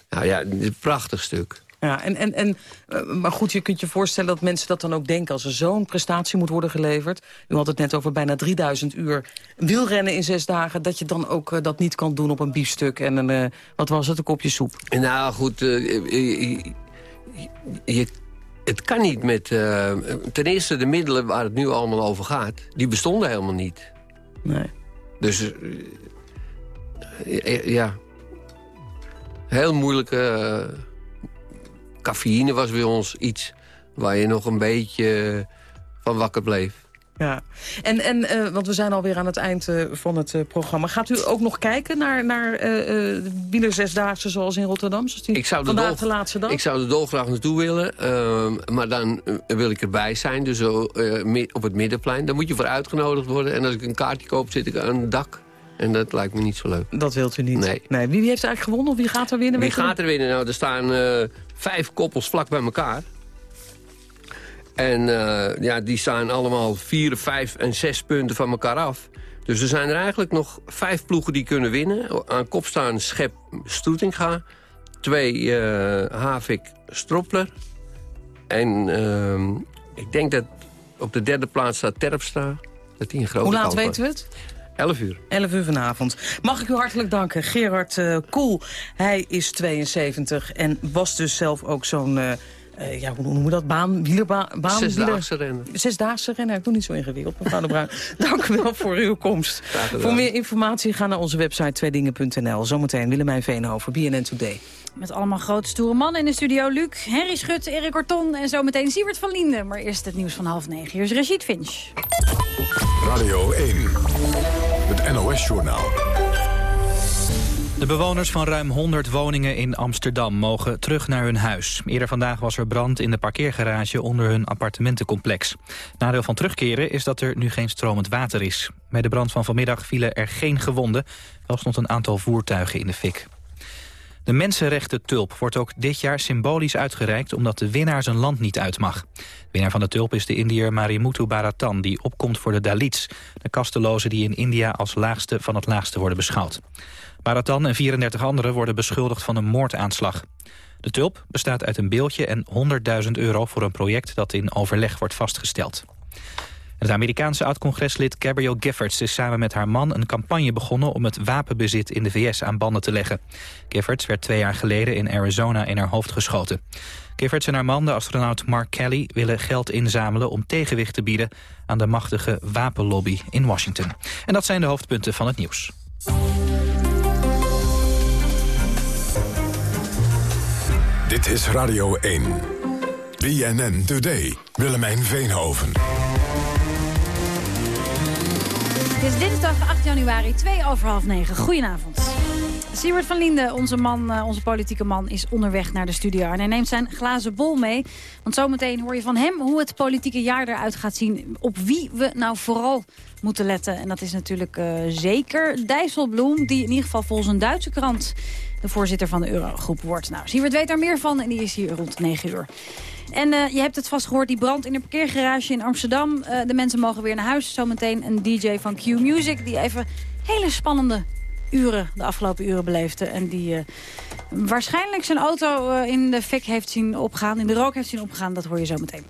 Nou ja, een prachtig stuk. Ja, en, en, en, eh, maar goed, je kunt je voorstellen dat mensen dat dan ook denken... als er zo'n prestatie moet worden geleverd. U had het net over bijna 3000 uur wielrennen in zes dagen... dat je dan ook eh, dat niet kan doen op een biefstuk en een, eh, wat was het, een kopje soep. Nou goed, je, je- het kan niet met... ten eerste de middelen waar het nu allemaal over gaat... die bestonden helemaal niet. Nee. Dus ja, heel moeilijke... eh, cafeïne was bij ons iets waar je nog een beetje van wakker bleef. Ja, en, en uh, want we zijn alweer aan het eind uh, van het uh, programma. Gaat u ook nog kijken naar, naar de wielerzesdaagse zoals in Rotterdam? Zoals die ik zou vandaag de, de laatste dag? Ik zou er dolgraag naartoe willen, ehm, maar dan wil ik erbij zijn. Dus op het middenplein. Dan moet je voor uitgenodigd worden. En als ik een kaartje koop, zit ik aan het dak. En dat lijkt me niet zo leuk. Dat wilt u niet? Nee. nee. Wie heeft eigenlijk gewonnen of wie gaat er winnen? Wie gaat er winnen? Nou, er staan vijf koppels vlak bij elkaar. En uh, ja, die staan allemaal vier, vijf en zes punten van elkaar af. Dus er zijn er eigenlijk nog vijf ploegen die kunnen winnen. Aan kop staan Schep Stoetinga. Twee uh, Havik Stropler. En uh, ik denk dat op de derde plaats staat Terpstra. Dat die een grote Hoe laat weten we het? 11 uur. 11 uur vanavond. Mag ik u hartelijk danken. Gerard uh, Koel, hij is 72 en was dus zelf ook zo'n... Uh, uh, ja, hoe noemen we dat? Baan, wielerbaan? Baan, Zesdaagse rennen. Zesdaagse rennen, ik doe niet zo ingewikkeld, mevrouw de Bruin. [laughs] Dank u wel voor uw komst. Voor meer informatie ga naar onze website tweedingen.nl. Zometeen Willemijn Veenhoven, BNN Today. Met allemaal grote stoere mannen in de studio. Luc, Henry Schut, Erik Orton en zometeen Siebert van Linden. Maar eerst het nieuws van half negen. Hier is Rashid Finch. Radio 1, het NOS-journaal. De bewoners van ruim 100 woningen in Amsterdam mogen terug naar hun huis. Eerder vandaag was er brand in de parkeergarage onder hun appartementencomplex. Nadeel van terugkeren is dat er nu geen stromend water is. Bij de brand van vanmiddag vielen er geen gewonden. Wel stond een aantal voertuigen in de fik. De mensenrechten tulp wordt ook dit jaar symbolisch uitgereikt... omdat de winnaar zijn land niet uit mag. Winnaar van de tulp is de Indiër Marimuthu Bharatan... die opkomt voor de Dalits, de kastelozen die in India... als laagste van het laagste worden beschouwd. Bharatan en 34 anderen worden beschuldigd van een moordaanslag. De tulp bestaat uit een beeldje en 100.000 euro voor een project... dat in overleg wordt vastgesteld. Het Amerikaanse oud-congreslid Gabrielle Giffords is samen met haar man een campagne begonnen om het wapenbezit in de VS aan banden te leggen. Giffords werd twee jaar geleden in Arizona in haar hoofd geschoten. Giffords en haar man, de astronaut Mark Kelly, willen geld inzamelen om tegenwicht te bieden aan de machtige wapenlobby in Washington. En dat zijn de hoofdpunten van het nieuws. Dit is Radio 1. BNN Today. Willemijn Veenhoven. Het is dinsdag 8 januari, 2 over half 9. Goedenavond. Siebert van Linden, onze man, uh, onze politieke man, is onderweg naar de studio. En hij neemt zijn glazen bol mee. Want zometeen hoor je van hem hoe het politieke jaar eruit gaat zien. Op wie we nou vooral moeten letten. En dat is natuurlijk uh, zeker Dijsselbloem, die in ieder geval volgens een Duitse krant de voorzitter van de Eurogroep wordt. Nou, Siebert weet daar meer van en die is hier rond 9 uur. En uh, je hebt het vast gehoord, die brand in een parkeergarage in Amsterdam. Uh, de mensen mogen weer naar huis. Zometeen een DJ van Q Music die even hele spannende uren, de afgelopen uren beleefde. En die uh, waarschijnlijk zijn auto in de fik heeft zien opgaan, in de rook heeft zien opgaan. Dat hoor je zometeen.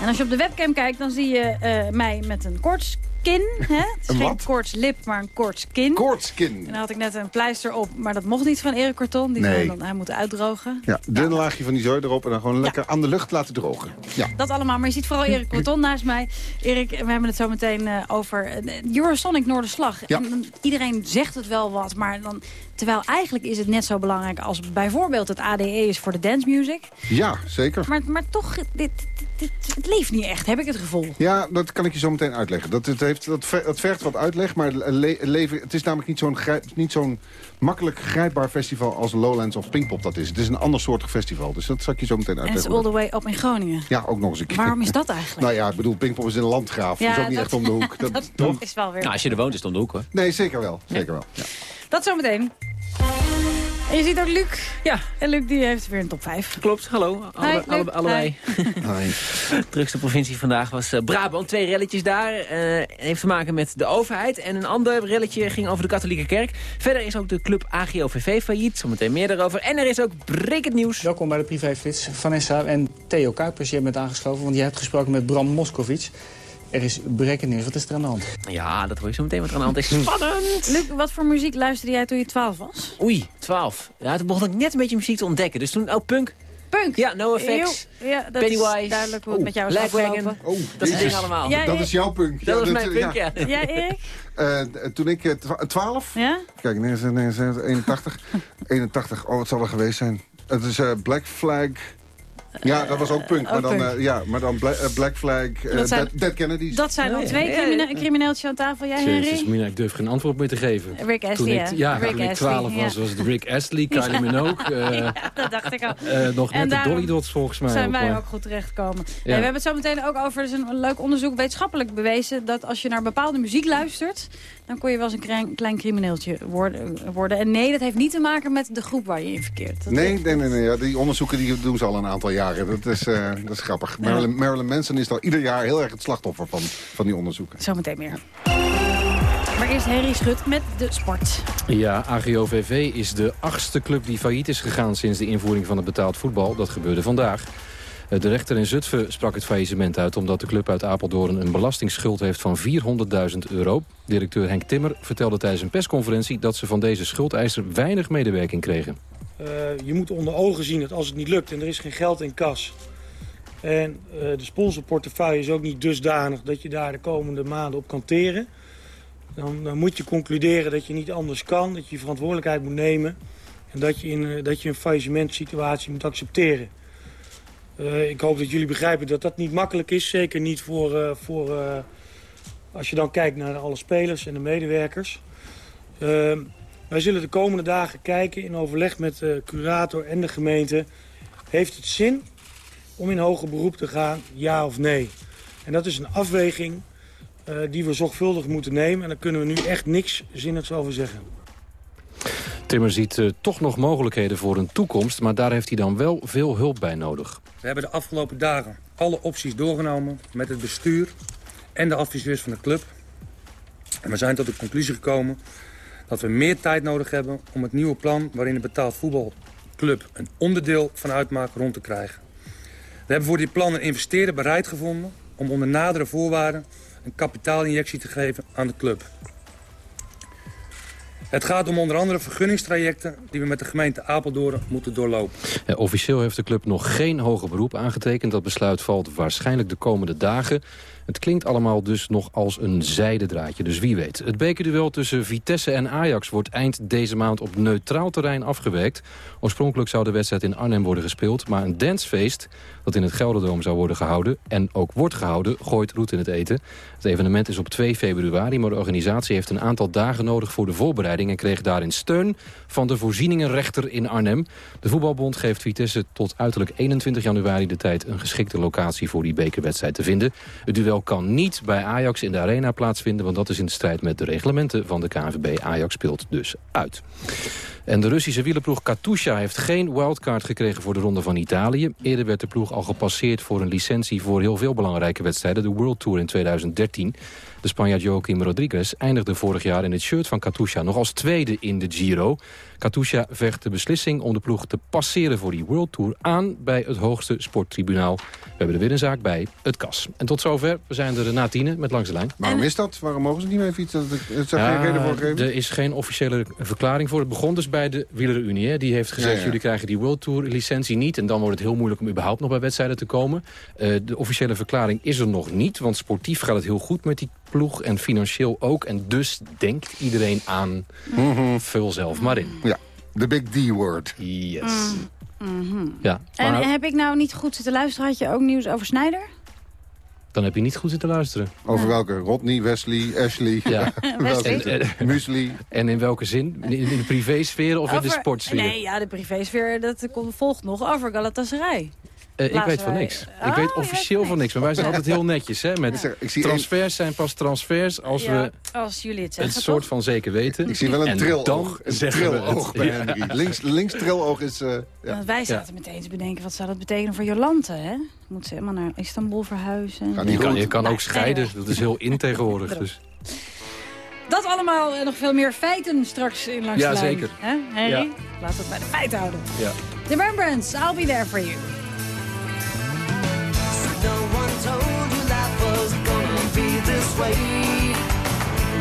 En als je op de webcam kijkt, dan zie je mij met een kort kin. Hè? Het is Een geen koortslip, maar een koortskin. Koortskin. En dan had ik net een pleister op, maar dat mocht niet van Erik Korton. Die Nee. zou dan hij moeten uitdrogen. Ja, dun laagje van die zooi erop en dan gewoon lekker aan de lucht laten drogen. Ja. Dat allemaal, maar je ziet vooral Erik [laughs] Korton naast mij. Erik, we hebben het zo meteen eh, over eh, Eurosonic Noorderslag. Ja. En iedereen zegt het wel wat, maar dan... Terwijl eigenlijk is het net zo belangrijk als bijvoorbeeld het ADE is voor de dance music. ja, zeker. Maar, maar toch, dit, dit, dit- het leeft niet echt, heb ik het gevoel. Ja, dat kan ik je zo meteen uitleggen. Dat, het heeft, dat, ver- dat vergt wat uitleg, maar le- leven, het is namelijk niet zo'n zo'n makkelijk grijpbaar festival als Lowlands of Pinkpop dat is. Het is een ander soort festival, dus dat zal ik je zo meteen En het is uitleggen. all the way op in Groningen. Ja, ook nog eens een keer. Waarom is dat eigenlijk? Nou ja, ik bedoel, Pinkpop is in een landgraaf. Ja, dat is ook niet dat- echt om de hoek. [laughs] Dat, dat toch? is wel weer... Nou, als je er woont is het om de hoek hoor. Nee, zeker wel. Zeker wel. Ja. Dat zometeen. En je ziet ook Luc. Ja. En Luc die heeft weer een top 5. Klopt, hallo. Alle, Hi, alle- allebei. De [laughs] drukste provincie vandaag was eh, Brabant. Twee relletjes daar. eh heeft te maken met de overheid. En een ander relletje ging over de katholieke kerk. Verder is ook de club AGOVV failliet. Zometeen meer daarover. En er is ook brekend nieuws. Welkom bij de privéflits. Vanessa en Theo Kuipers, jij bent aangeschoven, want jij hebt gesproken met Bram Moskowitz. Er is nieuws. Wat is er aan de hand? Ja, dat hoor je zo meteen wat er aan de hand is. [laughs] Spannend! Luc, wat voor muziek luisterde jij toen je 12 was? Oei, 12. Ja, toen begon ik net een beetje muziek te ontdekken. Dus toen, oh, punk. Punk? Ja, No Effects. Ja, dat Pennywise. is duidelijk hoe het met jou is afgelopen. Oh, Dat Jezus. dingen allemaal. Ja, dat is jouw punk. Dat Ja, was mijn punk, ja. Jij, Erik? [laughs] Eh, toen ik eh, twa- 12, Ja? kijk, 81, 81, [laughs] oh, het zal er geweest zijn. Het is eh, Black Flag, Ja, dat was ook punk. maar, ook dan, punk. eh, ja, maar dan Bla- eh, Black Flag, eh, Dat zijn- Dead, Dead Kennedys. Dat zijn dan twee crimine crimineeltjes aan tafel. Jij, Jezus? Mina, ik durf geen antwoord meer te geven. Rick Astley, toen ik? Ja, Rick toen ik Astley, 12 was, ja. was het Rick Astley, Kylie Minogue. [laughs] eh, Ja, dat dacht ik al. eh, nog En net de Dolly Dots volgens mij. zijn ook, wij maar- ook goed Ja. we hebben het zo meteen ook over, er is een leuk onderzoek wetenschappelijk bewezen... dat als je naar bepaalde muziek luistert... dan kon je wel eens een klein, klein crimineeltje worden, worden. En nee, dat heeft niet te maken met de groep waar je in verkeert. Dat Nee, nee, nee, nee ja, die onderzoeken die doen ze al een aantal jaren. Dat is, eh, dat is grappig. Marilyn, Marilyn Manson is al ieder jaar heel erg het slachtoffer van, van die onderzoeken. Zometeen meer. Maar eerst Henry Schut met de sport. Ja, AGOVV is de achtste club die failliet is gegaan sinds de invoering van het betaald voetbal. Dat gebeurde vandaag. Eh, De rechter in Zutphen sprak het faillissement uit... omdat de club uit Apeldoorn een belastingsschuld heeft van 400.000 euro. Directeur Henk Timmer vertelde tijdens een persconferentie... dat ze van deze schuldeiser weinig medewerking kregen. Eh, je moet onder ogen zien dat als het niet lukt en er is geen geld in kas... en eh, de sponsorportefeuille is ook niet dusdanig dat je daar de komende maanden op kan teren... dan, dan moet je concluderen dat je niet anders kan, dat je verantwoordelijkheid moet nemen... en dat je, in, dat je een faillissementsituatie moet accepteren. Eh, ik hoop dat jullie begrijpen dat dat niet makkelijk is. Zeker niet voor, eh, voor eh, als je dan kijkt naar alle spelers en de medewerkers. Eh, wij zullen de komende dagen kijken in overleg met de curator en de gemeente. Heeft het zin om in hoger beroep te gaan, ja of nee? En dat is een afweging die we zorgvuldig moeten nemen. En daar kunnen we nu echt niks zinnigs over zeggen. Timmer ziet eh, toch nog mogelijkheden voor een toekomst... maar daar heeft hij dan wel veel hulp bij nodig. We hebben de afgelopen dagen alle opties doorgenomen met het bestuur en de adviseurs van de club. En we zijn tot de conclusie gekomen dat we meer tijd nodig hebben om het nieuwe plan waarin de betaald voetbalclub een onderdeel van uitmaakt rond te krijgen. We hebben voor dit plan een investeerder bereid gevonden om onder nadere voorwaarden een kapitaalinjectie te geven aan de club. Het gaat om onder andere vergunningstrajecten die we met de gemeente Apeldoorn moeten doorlopen. Officieel heeft de club nog geen hoger beroep aangetekend. Dat besluit valt waarschijnlijk de komende dagen. Het klinkt allemaal dus nog als een zijdendraadje, dus wie weet. Het bekerduel tussen Vitesse en Ajax wordt eind deze maand op neutraal terrein afgewerkt. Oorspronkelijk zou de wedstrijd in Arnhem worden gespeeld, maar een dancefeest dat in het Gelderdoom zou worden gehouden en ook wordt gehouden, gooit roet in het eten. Het evenement is op 2 februari, maar de organisatie heeft een aantal dagen nodig voor de voorbereiding en kreeg daarin steun van de voorzieningenrechter in Arnhem. De voetbalbond geeft Vitesse tot uiterlijk 21 januari de tijd een geschikte locatie voor die bekerwedstrijd te vinden. Het duel kan niet bij Ajax in de arena plaatsvinden, want dat is in strijd met de reglementen van de KNVB. Ajax speelt dus uit. En de Russische wielerploeg Katusha heeft geen wildcard gekregen voor de Ronde van Italië. Eerder werd de ploeg al gepasseerd voor een licentie voor heel veel belangrijke wedstrijden. De World Tour in 2013. De Spanjaard Joaquim Rodriguez eindigde vorig jaar in het shirt van Katusha nog als tweede in de Giro. Katusha vecht de beslissing om de ploeg te passeren voor die World Tour aan bij het hoogste sporttribunaal. We hebben er weer een zaak bij, het KAS. En tot zover, we zijn er na tienen met Langs de Lijn. Waarom is dat? Waarom mogen ze niet mee fietsen? Dat is daar geen reden voor? Er is geen officiële verklaring voor. Het begon dus bij de Wielerenunie. hè. Die heeft gezegd, Ja, ja. jullie krijgen die World Tour licentie niet. En dan wordt het heel moeilijk om überhaupt nog bij wedstrijden te komen. Eh, de officiële verklaring is er nog niet. Want sportief gaat het heel goed met die ploeg. En financieel ook. En dus denkt iedereen aan... Vul zelf maar in. Ja, de big D-word. Yes. Mhm. Ja, En maar heb ik nou niet goed zitten luisteren? Had je ook nieuws over Snijder? dan heb je niet goed zitten luisteren. Over welke? Rodney, Wesley, Ashley? Ja. [laughs] Wesley. En, [laughs] Muesli. En in welke zin? In in de privésfeer of in de sportsfeer? Nee, ja, de privésfeer, dat komt- volgt nog over Galatasaray. Eh, ik weet van wij- niks. ik Oh, weet officieel van niks. Maar wij zijn altijd heel netjes. Hè, met ik zie transfers zijn pas transfers als Ja, we als jullie het het zeggen, soort toch? van zeker weten. Ik zie wel een En triloog. dan Een triloog het. bij Ja. Henry. Links, links triloog is... eh, ja. Want wij zaten meteen te bedenken, wat zou dat betekenen voor Jolante, hè? Moet ze helemaal naar Istanbul verhuizen? Je kan, je kan ook Nee, scheiden. Dat is heel in tegenwoordig. Daarom. Dus. Dat allemaal en nog veel meer feiten straks in langs Ja, zeker. Hè, Henry? Ja. Laten we het bij de feiten houden. Ja. The Rembrandts, I'll be there for you. Told you life was gonna be this way.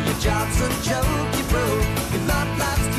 Your job's a joke you broke, your love life's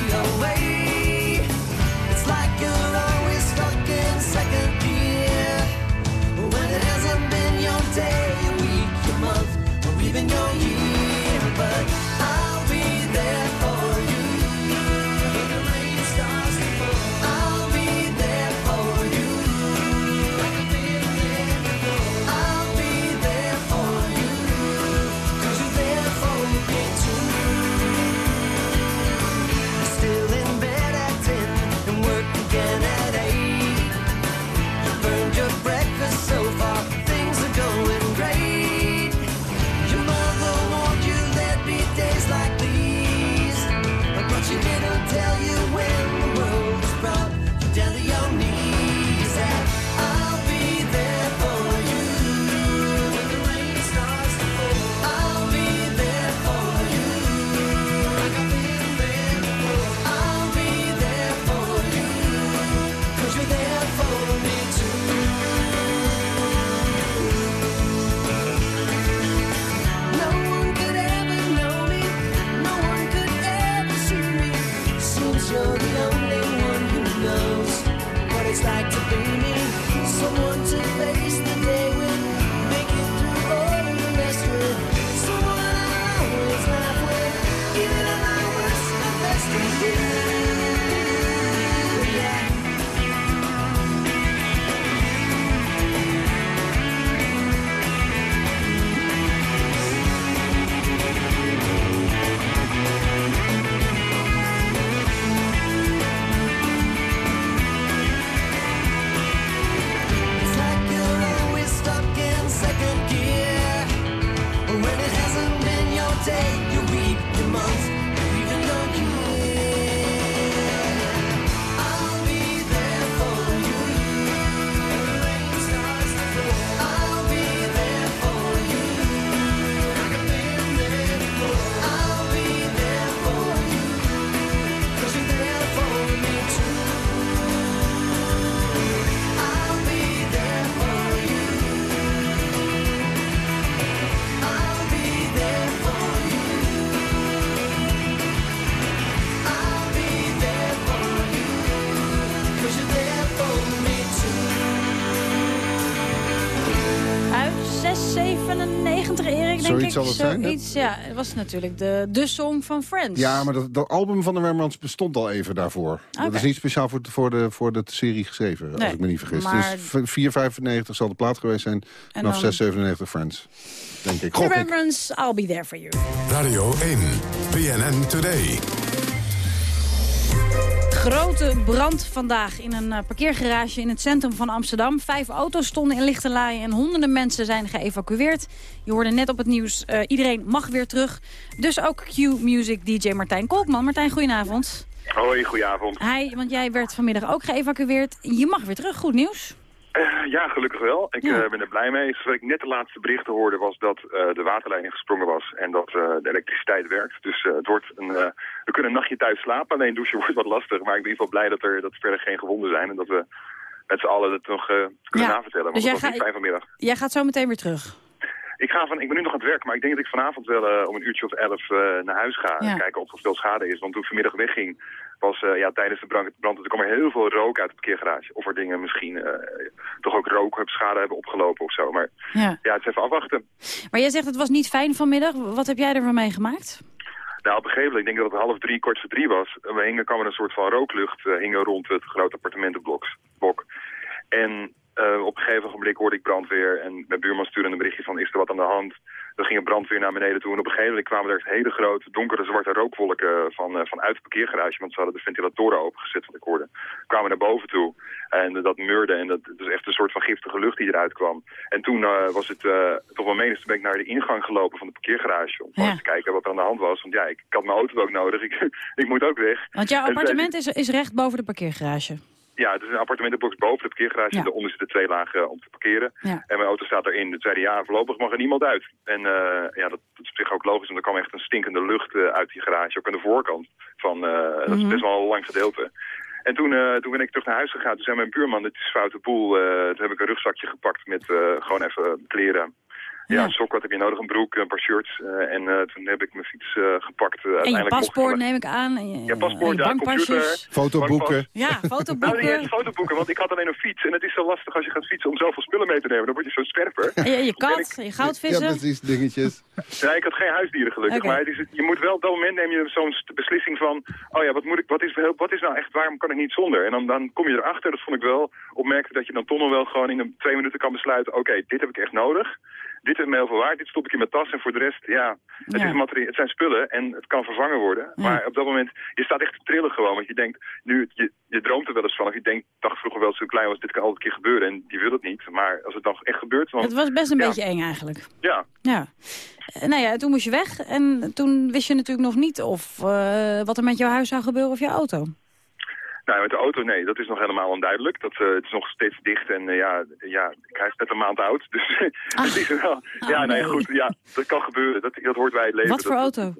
Zoiets ik. zal het zijn, hè? Zoiets, ja. Het was natuurlijk de, de song van Friends. Ja, maar dat, dat album van de Rembrandts bestond al even daarvoor. Dat Oké. is niet speciaal voor, de- voor, de, voor de serie geschreven, Nee, als ik me niet vergis. maar- Dus v- 4,95 zal de plaat geweest zijn. En Vanaf dan- 6,97 Friends, denk ik. The. Rembrandts, I'll be there for you. Radio 1, BNN Today. Grote brand vandaag in een eh, parkeergarage in het centrum van Amsterdam. Vijf auto's stonden in lichte laaien en honderden mensen zijn geëvacueerd. Je hoorde net op het nieuws, eh, iedereen mag weer terug. Dus ook Q-Music DJ Martijn Kolkman. Martijn, goedenavond. Hoi, goedenavond. Hij, want jij werd vanmiddag ook geëvacueerd. Je mag weer terug, goed nieuws. Eh, ja, gelukkig wel. Ik Ja. eh, ben er blij mee. Zoals ik net de laatste berichten hoorde was dat eh, de waterleiding gesprongen was en dat de elektriciteit werkt. Dus het wordt een, we kunnen een nachtje thuis slapen, alleen douchen [laughs] wordt wat lastig. Maar ik ben in ieder geval blij dat er, dat er verder geen gewonden zijn en dat we met z'n allen het nog kunnen Ja. navertellen. Want Dus jij was niet fijn vanmiddag. Jij gaat zo meteen weer terug. Ik, ga van, ik ben nu nog aan het werk, maar ik denk dat ik vanavond wel om een uurtje of elf naar huis ga. Ja. En kijken of er veel schade is. Want toen ik vanmiddag wegging, was eh, ja, tijdens de brand, brand er kwam er heel veel rook uit het parkeergarage. Of er dingen misschien eh, toch ook rook, schade hebben opgelopen of zo. Maar Ja. ja, het is even afwachten. Maar jij zegt het was niet fijn vanmiddag. Wat heb jij ervan meegemaakt? Nou, op een gegeven moment, ik denk dat het half drie, kort voor drie was. We hingen, kwam er een soort van rooklucht eh, hingen rond het grote appartementenblok. blok. En eh, op een gegeven moment hoorde ik brandweer en mijn buurman stuurde een berichtje van is er wat aan de hand. Dan ging brandweer naar beneden toe en op een gegeven moment kwamen er hele grote donkere zwarte rookwolken van, eh, vanuit het parkeergarage. Want ze hadden de ventilatoren opengezet wat ik hoorde. Kwamen naar boven toe en dat meurde en dat is echt een soort van giftige lucht die eruit kwam. En toen eh, was het toch wel menens, toen ben ik naar de ingang gelopen van het parkeergarage om Ja. te kijken wat er aan de hand was. Want ja, ik, ik had mijn auto ook nodig, [laughs] ik, ik moet ook weg. Want jouw En appartement is, is recht boven de parkeergarage. Ja, het is een appartementenbox boven het parkeergarage. Ja. Daaronder zitten twee lagen om te parkeren. Ja. En mijn auto staat erin. Toen zeiden ja, voorlopig mag er niemand uit. En eh, ja, dat, dat is op zich ook logisch, want er kwam echt een stinkende lucht eh, uit die garage. Ook aan de voorkant. Van, eh, Dat is Mhm. best wel een lang gedeelte. En toen, eh, toen ben ik terug naar huis gegaan. Toen zei mijn buurman, dit is foute boel. Eh, toen heb ik een rugzakje gepakt met eh, gewoon even kleren. Ja, een sok, wat heb je nodig? Een broek, een paar shirts. Eh, en eh, toen heb ik mijn fiets eh, gepakt. En je paspoort neem ik aan. En je, ja, paspoort, en je ja, computer. Fotoboeken. Ja, Nou, fotoboeken. fotoboeken, want ik had alleen een fiets. En het is zo lastig als je gaat fietsen om zoveel spullen mee te nemen. Dan word je zo scherper. En je, kat, ik- je goudvissen. Ja, precies, dingetjes. Ja, ik had geen huisdieren gelukkig. Maar het is, je moet wel op dat moment neem je zo'n beslissing van... Oh ja, wat, moet ik, wat, is, wat is nou echt, waarom kan ik niet zonder? En dan, dan kom je erachter, dat vond ik wel opmerkelijk... dat je dan toch nog wel gewoon in een, twee minuten kan besluiten... Oké, dit heb ik echt nodig. Dit is me heel waard, dit stop ik in mijn tas en voor de rest, ja, het, Ja. is materie- het zijn spullen en het kan vervangen worden. Maar op dat moment, je staat echt te trillen gewoon, want je denkt, nu, je, je droomt er wel eens van, of je denkt, dacht vroeger wel, je klein was, dit kan altijd een keer gebeuren en die wil het niet. Maar als het dan echt gebeurt, dan... Het was best een ja, beetje eng eigenlijk. Ja, Ja. Eh, Nou ja, toen moest je weg. En toen wist je natuurlijk nog niet of, eh, wat er met jouw huis zou gebeuren of je auto. Nou, met de auto, nee, dat is nog helemaal onduidelijk. Dat, eh, het is nog steeds dicht en eh, ja, ja, hij is net een maand oud. [laughs] Dus het is wel... ja, nee, nee. goed, ja, dat kan gebeuren. Dat, dat hoort bij het leven. Wat voor Dat- auto?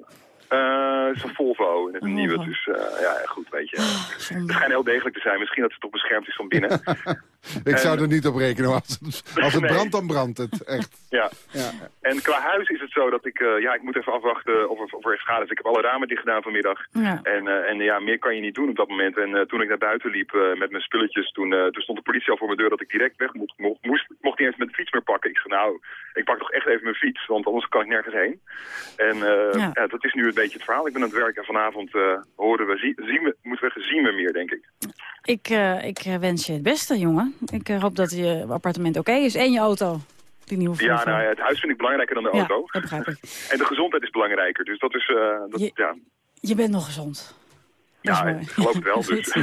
Eh, het is een Volvo, en het is een nieuwe, dus ja, goed, weet je. Ah, het schijnt heel degelijk te zijn. Misschien dat het toch beschermd is van binnen. [laughs] Ik zou er niet op rekenen. Als het, als het Nee. brandt, dan brandt het. Echt. Ja. Ja. En qua huis is het zo dat ik, eh, ja, ik moet even afwachten of er, of er echt schade is. Ik heb alle ramen dicht gedaan vanmiddag. Ja. En, eh, en ja, meer kan je niet doen op dat moment. En eh, toen ik naar buiten liep eh, met mijn spulletjes, toen, eh, toen stond de politie al voor mijn deur dat ik direct weg moest. Mocht, moest, mocht niet eens met de fiets meer pakken. Ik zei, nou, ik pak toch echt even mijn fiets, want anders kan ik nergens heen. En eh, Ja. ja. dat is nu een beetje het verhaal. Ik ben aan het werk en vanavond eh, horen we, zie, zien we, moeten we zeggen, zien we meer, denk ik. Ik, eh, ik wens je het beste, jongen. Ik eh, hoop dat je appartement oké is. En je auto. Die nieuwe Ja, Volvo. nou ja, het huis vind ik belangrijker dan de Ja, auto. dat begrijp ik. [laughs] En de gezondheid is belangrijker, dus dat is, eh, dat, Je- ja, Je bent nog gezond. Dat ja, ik geloof het wel. [laughs] Dus.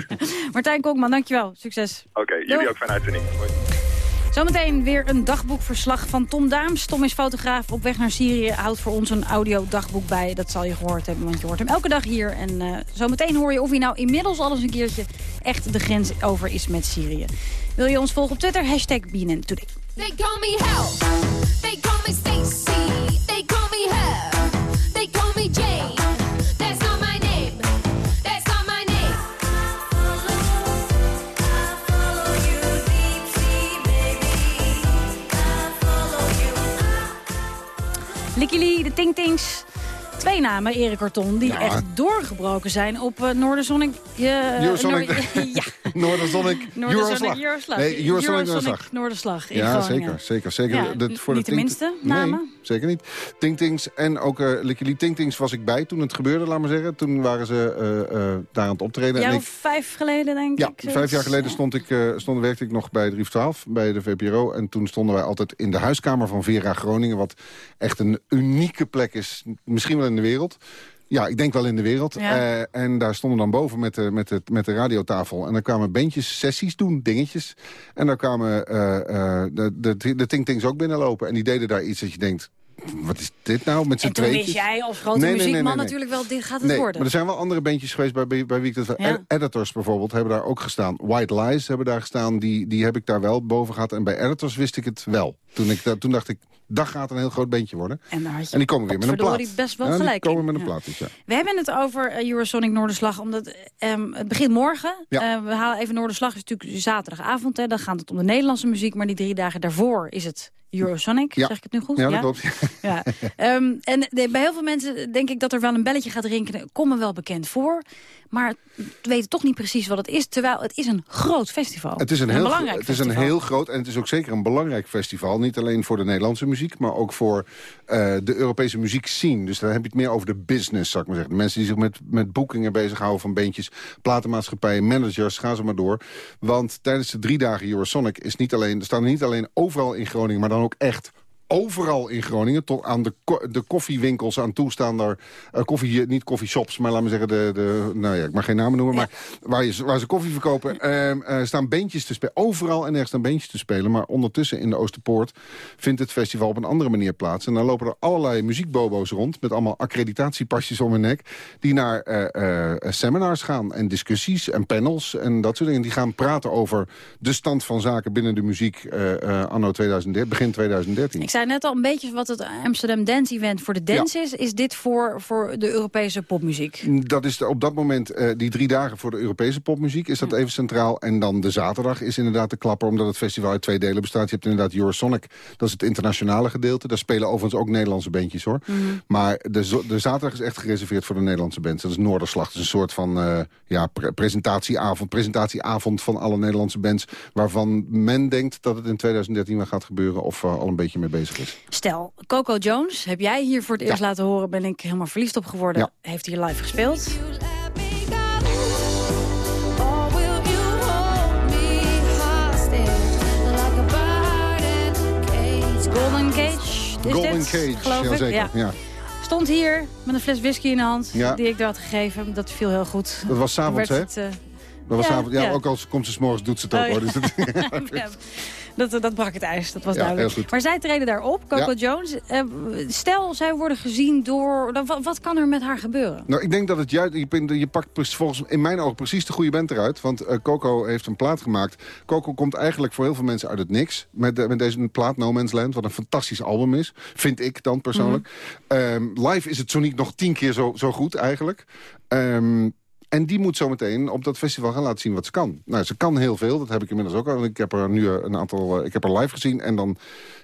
Martijn Kokman, dankjewel. Succes. Oké, jullie ook fijne uitzending. Hoi. Zometeen weer een dagboekverslag van Tom Daams. Tom is fotograaf op weg naar Syrië. Houdt voor ons een audiodagboek bij. Dat zal je gehoord hebben, want je hoort hem elke dag hier. En eh, zometeen hoor je of hij nou inmiddels al eens een keertje... echt de grens over is met Syrië. Wil je ons volgen op Twitter? Hashtag BNN Today. They call me Hell. They call me Stacy. They call me Her. They call me Jane. That's not my name. That's not my name. Licky Lee, de Ting Tings. Twee namen, Erik Karton, die Ja. echt doorgebroken zijn op uh, Noordersonic. Je, Eurosonic. Noor- [laughs] ja, Noordersonic, Noordersonic, Euroslag. Nee, Eurosonic, Noorderslag. Noorderslag in Ja, zeker. zeker, zeker. Ja, Dat voor niet de de minste Nee, namen? zeker niet. Tintings en ook uh, Licky Lee Tintings was ik bij toen het gebeurde, laat maar zeggen. Toen waren ze uh, uh, daar aan het optreden. En of vijf geleden, denk ja, ik. vijf jaar geleden stond ik, uh, stond, werkte ik nog bij 312, bij de VPRO. En toen stonden wij altijd in de huiskamer van Vera Groningen... wat echt een unieke plek is, misschien wel in de wereld... Ja, ik denk wel in de wereld. Ja. Uh, en daar stonden dan boven met de, met, het, met de radiotafel. En dan kwamen bandjes sessies doen, dingetjes. En daar kwamen uh, uh, de, de, de Ting-Tings ook binnenlopen. En die deden daar iets dat je denkt... Wat is dit nou met z'n En toen wist jij als grote Nee, muziekman nee, nee. natuurlijk wel, dit gaat het Nee, worden. maar er zijn wel andere bandjes geweest bij, bij, bij wie ik dat. Ja. Ed- Editors bijvoorbeeld hebben daar ook gestaan. White Lies hebben daar gestaan. Die, die heb ik daar wel boven gehad. En bij Editors wist ik het wel. Toen, ik, toen dacht ik, dat gaat een heel groot bandje worden. En daar had je En die komen weer met een plaat. best wel gelijk die komen met een Ja. plaat. Dus ja. We hebben het over eh, Eurosonic Noorderslag, omdat ehm, het begint morgen. Ja. Eh, we halen even Noorderslag, is natuurlijk zaterdagavond. Hè, dan gaat het om de Nederlandse muziek, maar die drie dagen daarvoor is het Eurosonic. Ja. Zeg ik het nu goed? Ja, dat klopt. [laughs] Ja. Ehm, en de- bij heel veel mensen denk ik dat er wel een belletje gaat rinkelen. Kom me wel bekend voor. Maar we weten toch niet precies wat het is. Terwijl het is een groot festival. Het is een, En heel, belangrijk het is een heel groot en het is ook zeker een belangrijk festival. Niet alleen voor de Nederlandse muziek, maar ook voor eh, de Europese muziekscene. Dus dan heb je het meer over de business, zou ik maar zeggen. De mensen die zich met, met boekingen bezighouden van beentjes, platenmaatschappijen, managers, gaan ze maar door. Want tijdens de drie dagen Eurosonic is niet alleen, er staan niet alleen overal in Groningen, maar dan ook echt overal in Groningen, tot aan de, ko- de koffiewinkels aan toe staan daar, eh, koffie, niet koffieshops, maar laten we zeggen, de, de, nou ja, ik mag geen namen noemen, maar waar, je, waar ze koffie verkopen, ehm, eh, staan bandjes te spelen. Overal en ergens staan bandjes te spelen, maar ondertussen in de Oosterpoort vindt het festival op een andere manier plaats. En dan lopen er allerlei muziekbobo's rond, met allemaal accreditatiepasjes om hun nek, die naar eh, eh, seminars gaan en discussies en panels en dat soort dingen. Die gaan praten over de stand van zaken binnen de muziek eh, eh, anno 2013, begin 2013. Ik zei net al een beetje wat het Amsterdam Dance Event voor de dance is. Is dit voor, voor de Europese popmuziek? Dat is de- op dat moment, eh, die drie dagen voor de Europese popmuziek... is dat even centraal. En dan de zaterdag is inderdaad de klapper... omdat het festival uit twee delen bestaat. Je hebt inderdaad Eurosonic, dat is het internationale gedeelte. Daar spelen overigens ook Nederlandse bandjes, hoor. Mhm. Maar de, de zaterdag is echt gereserveerd voor de Nederlandse bands. Dat is Noorderslag. Dat is een soort van eh, ja, pre- presentatieavond, presentatieavond van alle Nederlandse bands... waarvan men denkt dat het in 2013 wel gaat gebeuren... of eh, al een beetje mee bezig is. Stel, Coco Jones, heb jij hier voor het eerst laten horen... ben ik helemaal verliefd op geworden. Ja. Heeft hier live gespeeld. A cage? Golden Cage, geloof ik. jazeker. Ja. Ja. Stond hier met een fles whisky in de hand, Ja. die ik er had gegeven. Dat viel heel goed. Dat was 's avonds, Werd hè? het, eh, Dat was Ja, avond, ja, ja. ook al komt ze 's morgens, doet ze het ook. Oh. Dus dat, [laughs] dat, dat brak het ijs, dat was duidelijk. Maar zij treden daarop, Coco. Jones. Eh, stel, zij worden gezien door... dan Wat, wat kan er met haar gebeuren? Nou, ik denk dat het juist... Je, pakt volgens in mijn ogen precies de goede band eruit. Want eh, Coco heeft een plaat gemaakt. Coco komt eigenlijk voor heel veel mensen uit het niks. Met, de- met deze plaat No Man's Land. Wat een fantastisch album is. Vind ik dan persoonlijk. Ehm, live is het zo niet nog tien keer zo, zo goed eigenlijk. Ehm, en die moet zometeen op dat festival gaan laten zien wat ze kan. Nou, ze kan heel veel. Dat heb ik inmiddels ook al. Ik heb er nu een aantal... eh, ik heb er live gezien en dan...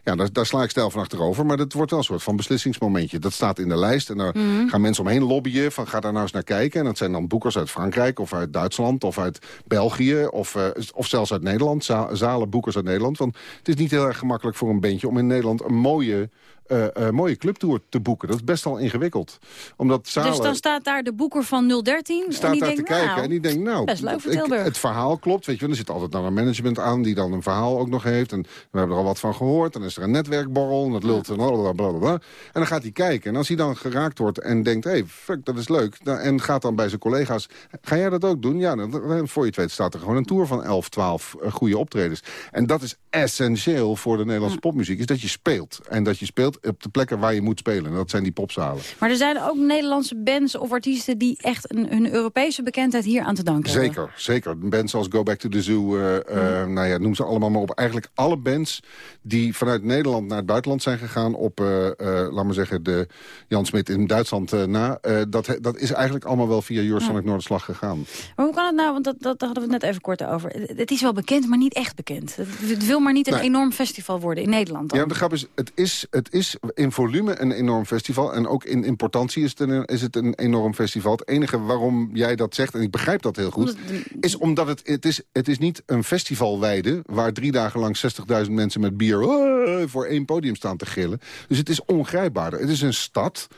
Ja, daar, daar sla ik stijl van achterover. Maar dat wordt wel een soort van beslissingsmomentje. Dat staat in de lijst. En daar Mhm. gaan mensen omheen lobbyen. Van ga daar nou eens naar kijken. En dat zijn dan boekers uit Frankrijk of uit Duitsland of uit België. Of, eh, of zelfs uit Nederland. Za- zalen boekers uit Nederland. Want het is niet heel erg gemakkelijk voor een bandje... om in Nederland een mooie, eh, eh, mooie clubtour te boeken. Dat is best wel ingewikkeld. Omdat zalen... Dus dan staat daar de boeker van 013 en staat die daar denkt, te kijken nou, en die denkt, nou, best leuk voor ik- Tilburg. het verhaal klopt. Weet je, er zit altijd nog een management aan die dan een verhaal ook nog heeft. En we hebben er al wat van gehoord. En is er een netwerkborrel en dat lult en blablabla. En dan gaat hij kijken. En als hij dan geraakt wordt en denkt, hé, hey, fuck, dat is leuk. En gaat dan bij zijn collega's, ga jij dat ook doen? Ja, dan, voor je het weet staat er gewoon een tour van 11, 12 eh, goede optredens. En dat is essentieel voor de Nederlandse popmuziek. Is dat je speelt. En dat je speelt op de plekken waar je moet spelen. En dat zijn die popzalen. Maar er zijn ook Nederlandse bands of artiesten... die echt een, hun Europese bekendheid hier aan te danken hebben. Zeker, zeker. Bands als Go Back to the Zoo, eh, eh, nou ja, noem ze allemaal maar op. Eigenlijk alle bands die vanuit Nederland naar het buitenland zijn gegaan... op, eh eh, laat maar zeggen, de Jan Smit in Duitsland eh, na... dat, dat is eigenlijk allemaal wel via Joost van Noorderslag gegaan. Maar hoe kan het nou, want dat, dat, daar hadden we het net even kort over. Het- is wel bekend, maar niet echt bekend. Het, wil maar niet een enorm festival worden in Nederland dan. Ja, de grap is het, is, het is in volume een enorm festival. En ook in importantie is het, een, is het een enorm festival. Het enige waarom jij dat zegt, en ik begrijp dat heel goed... is omdat het, het, is, het is niet een festivalweide... waar drie dagen lang 60.000 mensen met bier... Voor één podium staan te gillen. Dus het is ongrijpbaar. Het is een stad...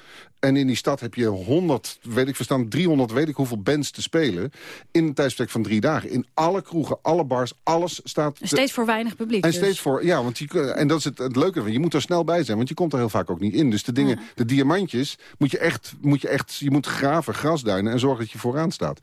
En in die stad heb je 100, weet ik verstaan, 300, weet ik hoeveel bands te spelen. In een tijdsbestek van drie dagen. In alle kroegen, alle bars, alles staat... En steeds voor weinig publiek. En dus. steeds voor, ja, want je, en dat is het, het leuke van. Je moet er snel bij zijn, want je komt er heel vaak ook niet in. Dus de dingen, de diamantjes, moet je echt, moet je echt, je moet graven, grasduinen en zorgen dat je vooraan staat.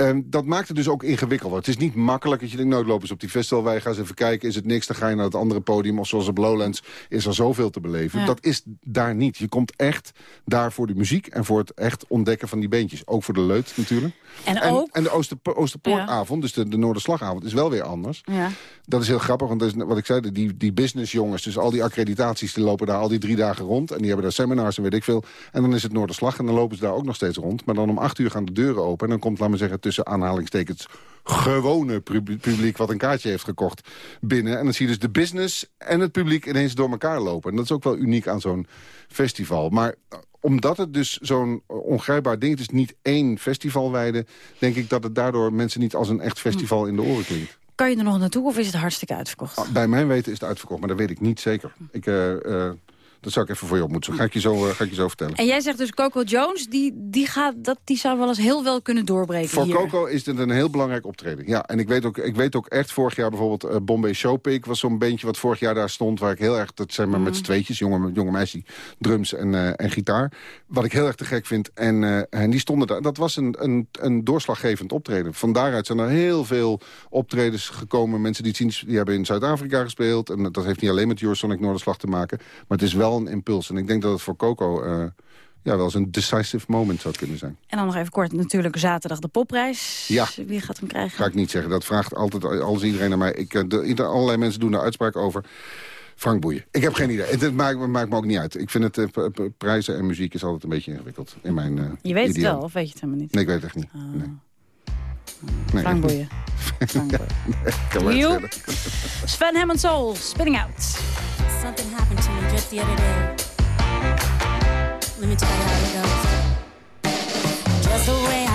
Ehm, dat maakt het dus ook ingewikkelder. Het is niet makkelijk dat je denkt, nou, lopen eens op die festivalweg, ga eens even kijken, is het niks, dan ga je naar het andere podium, of zoals op Lowlands, is er zoveel te beleven. Ja. Dat is daar niet. Je komt echt daar voor de muziek en voor het echt ontdekken van die beentjes. Ook voor de leut natuurlijk. En ook- En de Ooster, Oosterpoortavond, dus de, de Noorderslagavond, is wel weer anders. Ja. Dat is heel grappig, want dat is, wat ik zei, die, die businessjongens... dus al die accreditaties, die lopen daar al die drie dagen rond... en die hebben daar seminars en weet ik veel. En dan is het Noorderslag en dan lopen ze daar ook nog steeds rond. Maar dan om acht uur gaan de deuren open... en dan komt, laat maar zeggen, tussen aanhalingstekens... gewone pub- publiek wat een kaartje heeft gekocht binnen. En dan zie je dus de business en het publiek ineens door elkaar lopen. En dat is ook wel uniek aan zo'n festival. Maar eh, omdat het dus zo'n ongrijpbaar ding is... het is niet één festivalweide... denk ik dat het daardoor mensen niet als een echt festival in de oren klinkt. Kan je er nog naartoe of is het hartstikke uitverkocht? Bij mijn weten is het uitverkocht, maar dat weet ik niet zeker. Ik, eh, eh, dat zou ik even voor je op moeten. Ga ik je zo, eh, ga ik je zo vertellen. En jij zegt dus Coco Jones, die, die, gaat, dat, die zou wel eens heel wel kunnen doorbreken Voor hier. Coco is dit een heel belangrijk optreden. Ja, en ik weet ook, ik weet ook echt vorig jaar bijvoorbeeld... eh, Bombay Showpick was zo'n beentje wat vorig jaar daar stond... waar ik heel erg, dat zijn maar met z'n tweetjes, jonge, jonge meisje... drums en, eh, en gitaar. Wat ik heel erg te gek vind. En, en die stonden daar. Dat was een, een, een doorslaggevend optreden. Van daaruit zijn er heel veel optredens gekomen. Mensen die het zien, die hebben in Zuid-Afrika gespeeld. En dat heeft niet alleen met Eurosonic Noorderslag te maken. Maar het is wel een impuls. En ik denk dat het voor Coco... eh, ja, wel eens een decisive moment zou kunnen zijn. En dan nog even kort, natuurlijk zaterdag de popprijs. Ja. Wie gaat hem krijgen? Ga ik niet zeggen. Dat vraagt altijd alles iedereen naar mij. Ik, eh, de, ieder- allerlei mensen doen daar uitspraak over. Frank Boeien. Ik heb geen idee. Het, het maakt, maakt me ook niet uit. Ik vind het, eh, prijzen en muziek is altijd een beetje ingewikkeld. In mijn Je weet het wel, of weet je het helemaal niet? Nee, ik weet het echt niet. Nee. Nee. [laughs] Sven Hammond Soul, Spinning Out. Something happened to me just the other day. Let me tell you how it goes. Just the way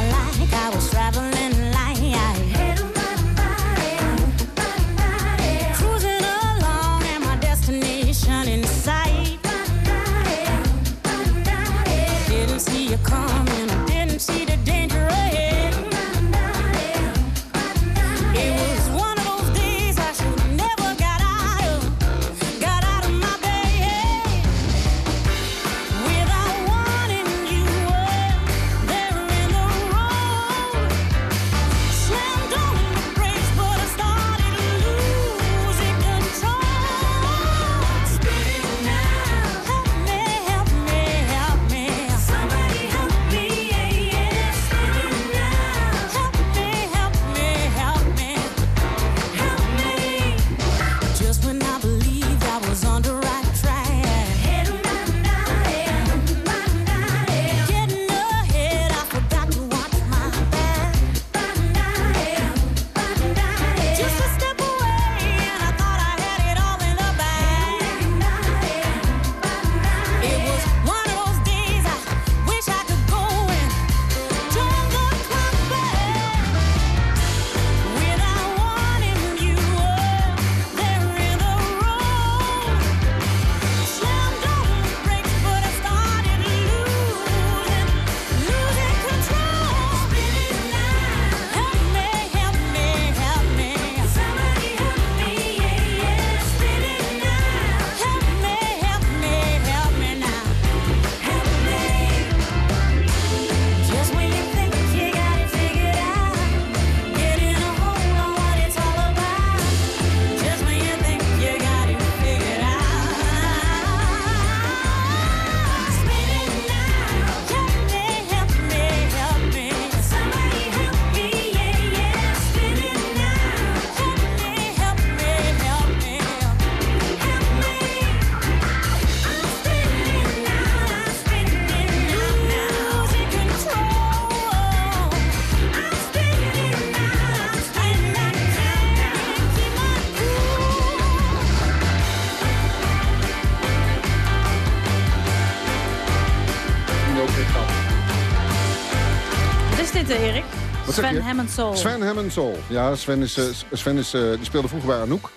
Sven je? Hammond-Soul. Sven. Ja, Sven, is, eh, Sven is, eh, die speelde vroeger bij Anouk.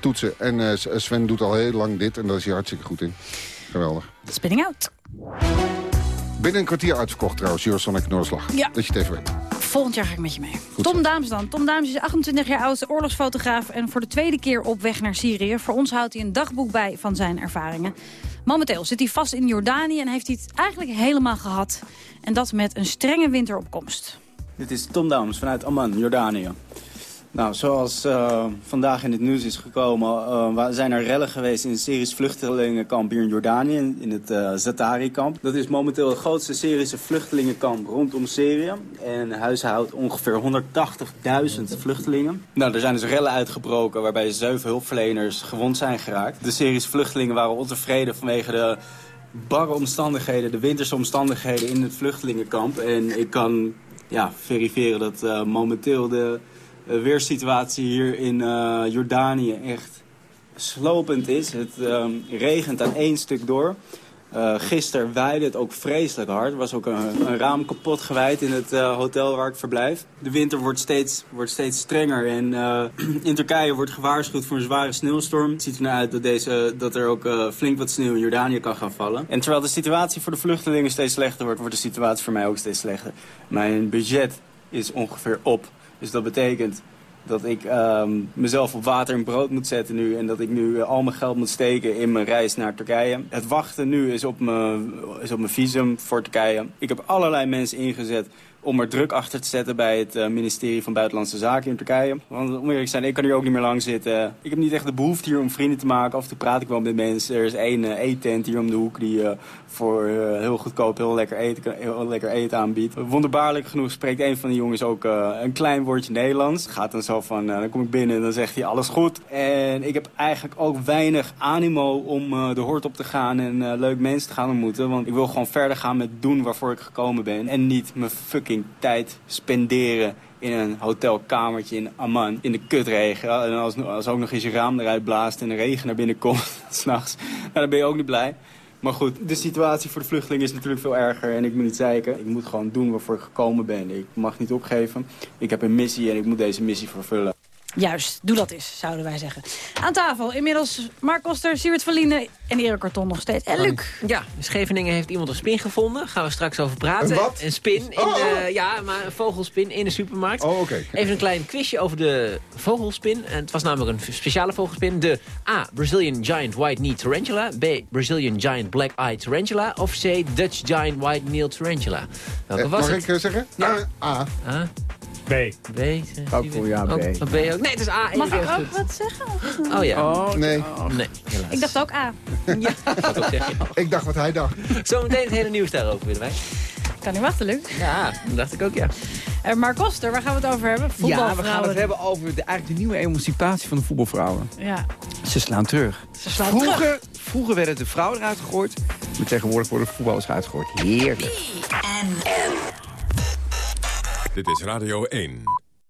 Toetsen. En eh, Sven doet al heel lang dit en daar is hij hartstikke goed in. Geweldig. Spinning out. Binnen een kwartier uitverkocht trouwens, Eurosonic Noorderslag. Ja. Dat je het even weet. Volgend jaar ga ik met je mee. Tom Daams dan. Tom Daams is 28 jaar oud, oorlogsfotograaf... en voor de tweede keer op weg naar Syrië. Voor ons houdt hij een dagboek bij van zijn ervaringen. Momenteel zit hij vast in Jordanië en heeft hij het eigenlijk helemaal gehad. En dat met een strenge winteropkomst. Dit is Tom Dams vanuit Amman, Jordanië. Nou, zoals eh, vandaag in het nieuws is gekomen, wa- zijn er rellen geweest in het Syrisch vluchtelingenkamp hier in Jordanië, in, het eh Zatari-kamp. Dat is momenteel het grootste Syrische vluchtelingenkamp rondom Syrië en huishoudt ongeveer 180.000 vluchtelingen. Nou, er zijn dus rellen uitgebroken waarbij zeven hulpverleners gewond zijn geraakt. De Syrische vluchtelingen waren ontevreden vanwege de barre omstandigheden, de winterse omstandigheden in het vluchtelingenkamp. En ik kan ja, verifiëren dat eh, momenteel de eh, weersituatie hier in eh, Jordanië echt slopend is. Het ehm, regent aan één stuk door. Eh gisteren waaide het ook vreselijk hard. Er was ook een, raam kapot gewijd in het eh, hotel waar ik verblijf. De winter wordt steeds, wordt steeds strenger. En eh, [clears throat] in Turkije wordt gewaarschuwd voor een zware sneeuwstorm. Het ziet er naar uit dat, deze, dat er ook flink wat sneeuw in Jordanië kan gaan vallen. En terwijl de situatie voor de vluchtelingen steeds slechter wordt... wordt de situatie voor mij ook steeds slechter. Mijn budget is ongeveer op. Dus dat betekent dat ik ehm, mezelf op water en brood moet zetten nu. En dat ik nu eh, al mijn geld moet steken in mijn reis naar Turkije. Het wachten nu is op mijn, is op mijn visum voor Turkije. Ik heb allerlei mensen ingezet om er druk achter te zetten bij het eh, ministerie van Buitenlandse Zaken in Turkije. Want om eerlijk te zijn, ik kan hier ook niet meer lang zitten. Ik heb niet echt de behoefte hier om vrienden te maken. Af en toe praat ik wel met mensen. Er is één eettent hier om de hoek die eh, voor heel goedkoop heel lekker, eten, heel lekker eten aanbiedt. Wonderbaarlijk genoeg spreekt een van de jongens ook een klein woordje Nederlands. Gaat dan zo van, dan kom ik binnen en dan zegt hij alles goed. En ik heb eigenlijk ook weinig animo om de hoort op te gaan en leuk mensen te gaan ontmoeten. Want ik wil gewoon verder gaan met doen waarvoor ik gekomen ben. En niet mijn fucking tijd spenderen in een hotelkamertje in Amman in de kutregen. En als, als ook nog eens je raam eruit blaast en de regen naar binnen komt [laughs] s'nachts, nou, dan ben je ook niet blij. Maar goed, de situatie voor de vluchtelingen is natuurlijk veel erger en ik moet niet zeiken. Ik moet gewoon doen waarvoor ik gekomen ben. Ik mag niet opgeven. Ik heb een missie en ik moet deze missie vervullen. Juist, doe dat eens, zouden wij zeggen. Aan tafel inmiddels Mark Koster, Siewert van Linden en Erik Karton nog steeds. En Luc. Ja, Scheveningen heeft iemand een spin gevonden. Gaan we straks over praten. Een wat? Een spin. In Oh, de, ja, maar een vogelspin in de supermarkt. Oh, oké. Even een klein quizje over de vogelspin. En het was namelijk een speciale vogelspin. De A. Brazilian Giant White Knee Tarantula. B. Brazilian Giant Black Eye Tarantula. Of C. Dutch Giant White Nail Tarantula. Welke Eh, was mag het? ik eh, zeggen? Ja. A. A. B. B. Ook voor ja, B. Ook, B ook. Nee, het is A. Mag ik ook wat zeggen? Oh ja. Oh, Nee, Nee, helaas. Ik dacht ook A. [laughs] Dat ook zeg je. ik dacht wat hij dacht. Zometeen het hele nieuws daarover, willen wij. Kan niet wachten, Luc. Ja, dat dacht ik ook, ja. En Mark Koster, waar gaan we het over hebben? Ja, we gaan Voetbalvrouwen. het hebben over de, eigenlijk de nieuwe emancipatie van de voetbalvrouwen. Ja, Ze slaan terug. ze slaan Vroeger, terug. vroeger werden de vrouwen eruit gegooid. Maar tegenwoordig worden de voetballers eruit gegooid. Heerlijk. Dit is Radio 1.